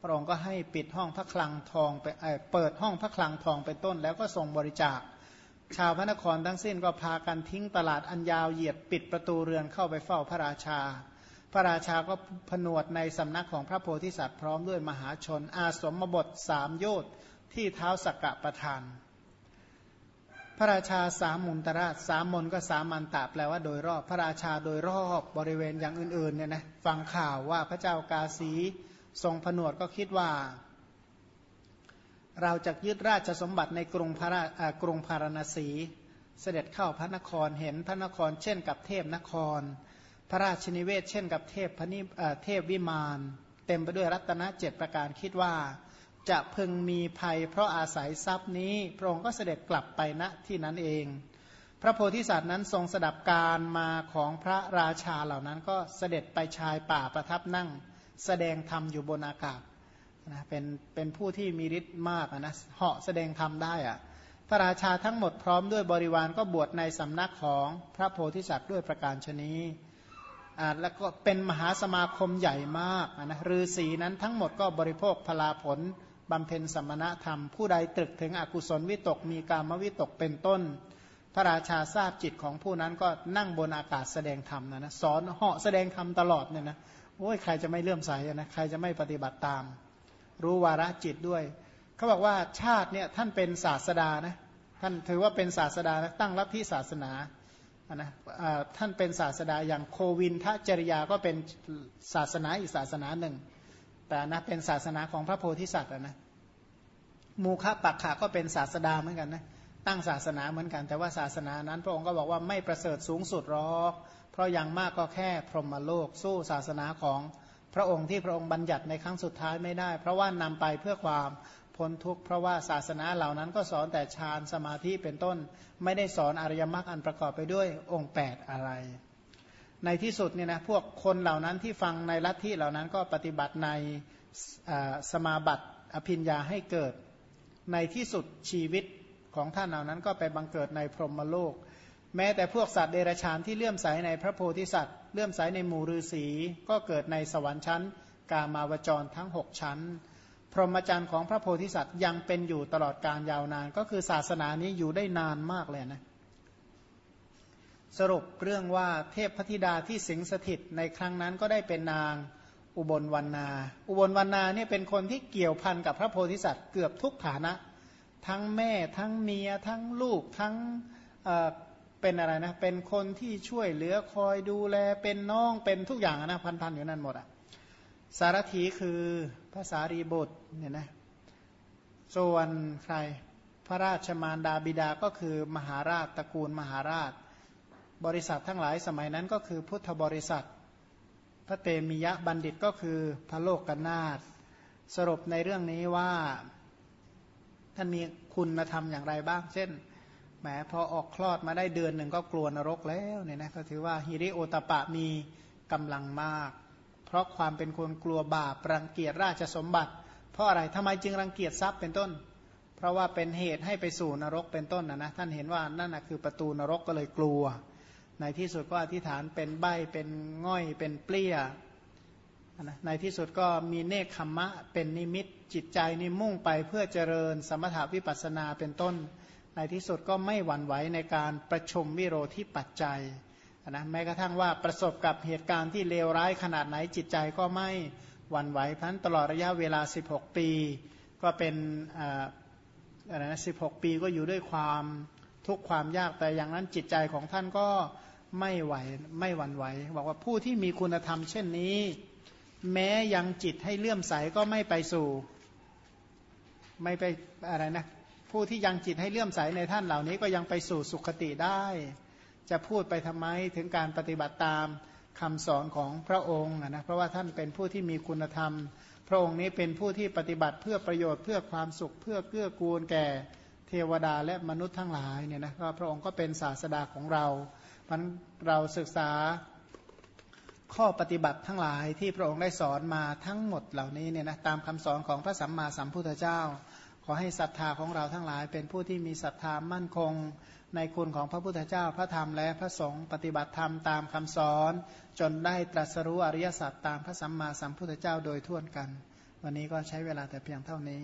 พระองค์ก็ให้ปิดห้องพระคลังทองไปเปิดห้องพระคลังทองเป็นต้น แล้วก็ส่งบริจาค ชาวพระนครทั้งสิ้นก็พากันทิ้งตลาดอันยาวเหยียดปิดประตูเรือนเข้าไปเฝ้าพระราชา ระราชาก็ผนวดในสำนักของพระโพธิสัตว์พร้อมด้วยมหาชน อาสมบทสามโยชน์ที่เท้าสักกะประทาน พระราชาสามมุนตราชสามมนก็สามันตาแปลว่าโดยรอบ พระราชาโดยรอบบริเวณอย่างอื่นๆเนี่ยนะฟังข่าวว่าพระเจ้ากาสีทรงผนวดก็คิดว่า เราจะยึดราชสมบัติในกรุงพระกรุงพาราณสี เสด็จเข้าพระนครเห็นพระนครเช่นกับเทพนคร พระราชนิเวศเช่นกับเทพพนิเทพวิมานเต็มไปด้วยรัตนเจ็ดประการคิดว่า จะพึงมีภัยเพราะอาศัยทรัพย์นี้พระองค์ก็เสด็จกลับไปณที่นั้นเอง พระโพธิสัตว์นั้นทรงสดับการมาของพระราชาเหล่านั้นก็เสด็จไปชายป่าประทับนั่ง แสดงธรรมอยู่บนอากาศนะเป็นเป็นผู้ที่มีฤทธิ์มากนะเหาะแสดงธรรมได้อะพระราชาทั้งหมดพร้อมด้วยบริวารก็บวชในสำนักของพระโพธิสัตว์ด้วยประการชนีอ่า แล้วก็เป็นมหาสมาคมใหญ่มากนะฤาษีนั้นทั้งหมดก็บริโภคพลาผลบำเพ็ญสมณธรรม ผู้ใดตรึกถึงอกุศลวิตกมีการมวิตกเป็นต้น พระราชาทราบจิตของผู้นั้นก็นั่งบนอากาศแสดงธรรมนะนะสอนเหาะแสดงธรรมตลอดเนี่ยนะโอ้ยใครจะไม่เลื่อมใสนะใครจะไม่ปฏิบัติตาม รู้วาระจิตด้วย เขาบอกว่าชาติเนี่ยท่านเป็นศาสดานะท่านถือว่าเป็นศาสดานะตั้งลับทธิศาสนา นะท่านเป็นศาสดาอย่างโควินทจริยาก็เป็นศาสนาอีกศาสนาหนึ่ง แต่นะเป็นศาสนาของพระโพธิสัตว์นะมูคะปักขะก็เป็นศาสดาเหมือนกันนะตั้งศาสนาเหมือนกัน แต่ว่าศาสนานั้น พระองค์ก็บอกว่าไม่ประเสริฐสูงสุดหรอกเพราะอย่างมากก็แค่พรหมโลกสู้ศาสนาของพระองค์ที่พระองค์บัญญัติในครั้งสุดท้ายไม่ได้ เพราะว่านำไปเพื่อความ พ้นทุกข์เพราะว่าศาสนาเหล่านั้นก็สอนแต่ฌานสมาธิเป็นต้น ไม่ได้สอนอริยมรรคอันประกอบไปด้วยองค์ 8 อะไร ในที่สุดเนี่ยนะพวกคนเหล่านั้นที่ฟังในลัทธิเหล่านั้นก็ปฏิบัติในสมาบัติอภิญญาให้เกิด ในที่สุดชีวิตของท่านเหล่านั้นก็ไปบังเกิดในพรหมโลก แม้แต่พวกสัตว์เดรัจฉานที่เลื่อมใสในพระโพธิสัตว์เลื่อมใสในหมู่ฤาษีก็เกิดในสวรรค์ชั้น กามาวจรทั้ง 6 ชั้น รหมจรรย์ของพระโพธิสัตว์ยังเป็นอยู่ตลอดการยาวนาน ก็คือศาสนานี้อยู่ได้นานมากเลยนะ สรุปเรื่องว่าเทพพธิดาที่สิงสถิตในครั้งนั้นก็ได้เป็นนางอุบลวรรณา อุบลวรรณาเนี่ยเป็นคนที่เกี่ยวพันกับพระโพธิสัตว์เกือบทุกฐานะ ทั้งแม่ทั้งเมียทั้งลูกทั้งเเป็นอะไรนะ เป็นคนที่ช่วยเหลือคอยดูแลเป็นน้องเป็นทุกอย่างนะพันๆอยู่นั่นหมดอะ สารถีคือภาษารีบุตรเนี่ยนะส่วนใครพระราชมารดาบิดาก็คือมหาราชตระกูลมหาราช บริษัททั้งหลายสมัยนั้นก็คือพุทธบริษัท พระเตมียะบัณฑิตก็คือพระโลกกนาถสรุปในเรื่องนี้ว่าท่านมีคุณธรรมอย่างไรบ้าง เช่นแหมพอออกคลอดมาได้เดือนหนึ่งก็กลัวนรกแล้วเนี่ยนะก็ถือว่าฮิริโอตปะมีกำลังมาก เพราะความเป็นคนกลัวบาปรังเกียจราชสมบัติ เพราะอะไรทำไมจึงรังเกียจทรัพย์เป็นต้น เพราะว่าเป็นเหตุให้ไปสู่นรกเป็นต้นนะนะท่านเห็นว่านั่นนะคือประตูนรกก็เลยกลัว ในที่สุดก็อธิษฐานเป็นใบเป็นง่อยเป็นเปลี้ยนะในที่สุดก็มีเนคขมะเป็นนิมิตจิตใจนี่มุ่งไปเพื่อเจริญสมถาวิปัสนาเป็นต้น ในที่สุดก็ไม่หวั่นไหวในการประชุมวิโรธที่ปัจจัย นะแม้กระทั่งว่าประสบกับเหตุการณ์ที่เลวร้ายขนาดไหนจิตใจก็ไม่หวั่นไหวพันตลอดระยะเวลา 16 ปี ก็เป็นอะไรนะ16ปีก็อยู่ด้วยความทุกข์ความยากแต่อย่างนั้นจิตใจของท่านก็ไม่ไหวไม่หวั่นไหวบอกว่าผู้ที่มีคุณธรรมเช่นนี้ แม้ยังจิตให้เลื่อมใสก็ไม่ไปสู่ ไม่ไปอะไรนะผู้ที่ยังจิตให้เลื่อมใสในท่านเหล่านี้ก็ยังไปสู่สุขติได้ จะพูดไปทำไมถึงการปฏิบัติตามคำสอนของพระองค์นะเพราะว่าท่านเป็นผู้ที่มีคุณธรรม พระองค์นี้เป็นผู้ที่ปฏิบัติเพื่อประโยชน์เพื่อความสุขเพื่อเกื้อกูลแก่เทวดาและมนุษย์ทั้งหลายเนี่ยนะก็พระองค์ก็เป็นศาสดาของเราพันเราศึกษาข้อปฏิบัติทั้งหลายที่พระองค์ได้สอนมาทั้งหมดเหล่านี้เนี่ยนะตามคำสอนของพระสัมมาสัมพุทธเจ้า ขอให้ศรัทธาของเราทั้งหลาย เป็นผู้ที่มีศรัทธามั่นคง ในคุณของพระพุทธเจ้าพระธรรมและพระสงฆ์ปฏิบัติธรรมตามคำสอน จนได้ตรัสรู้อริยสัจตามพระสัมมาสัมพุทธเจ้าโดยทั่วกัน วันนี้ก็ใช้เวลาแต่เพียงเท่านี้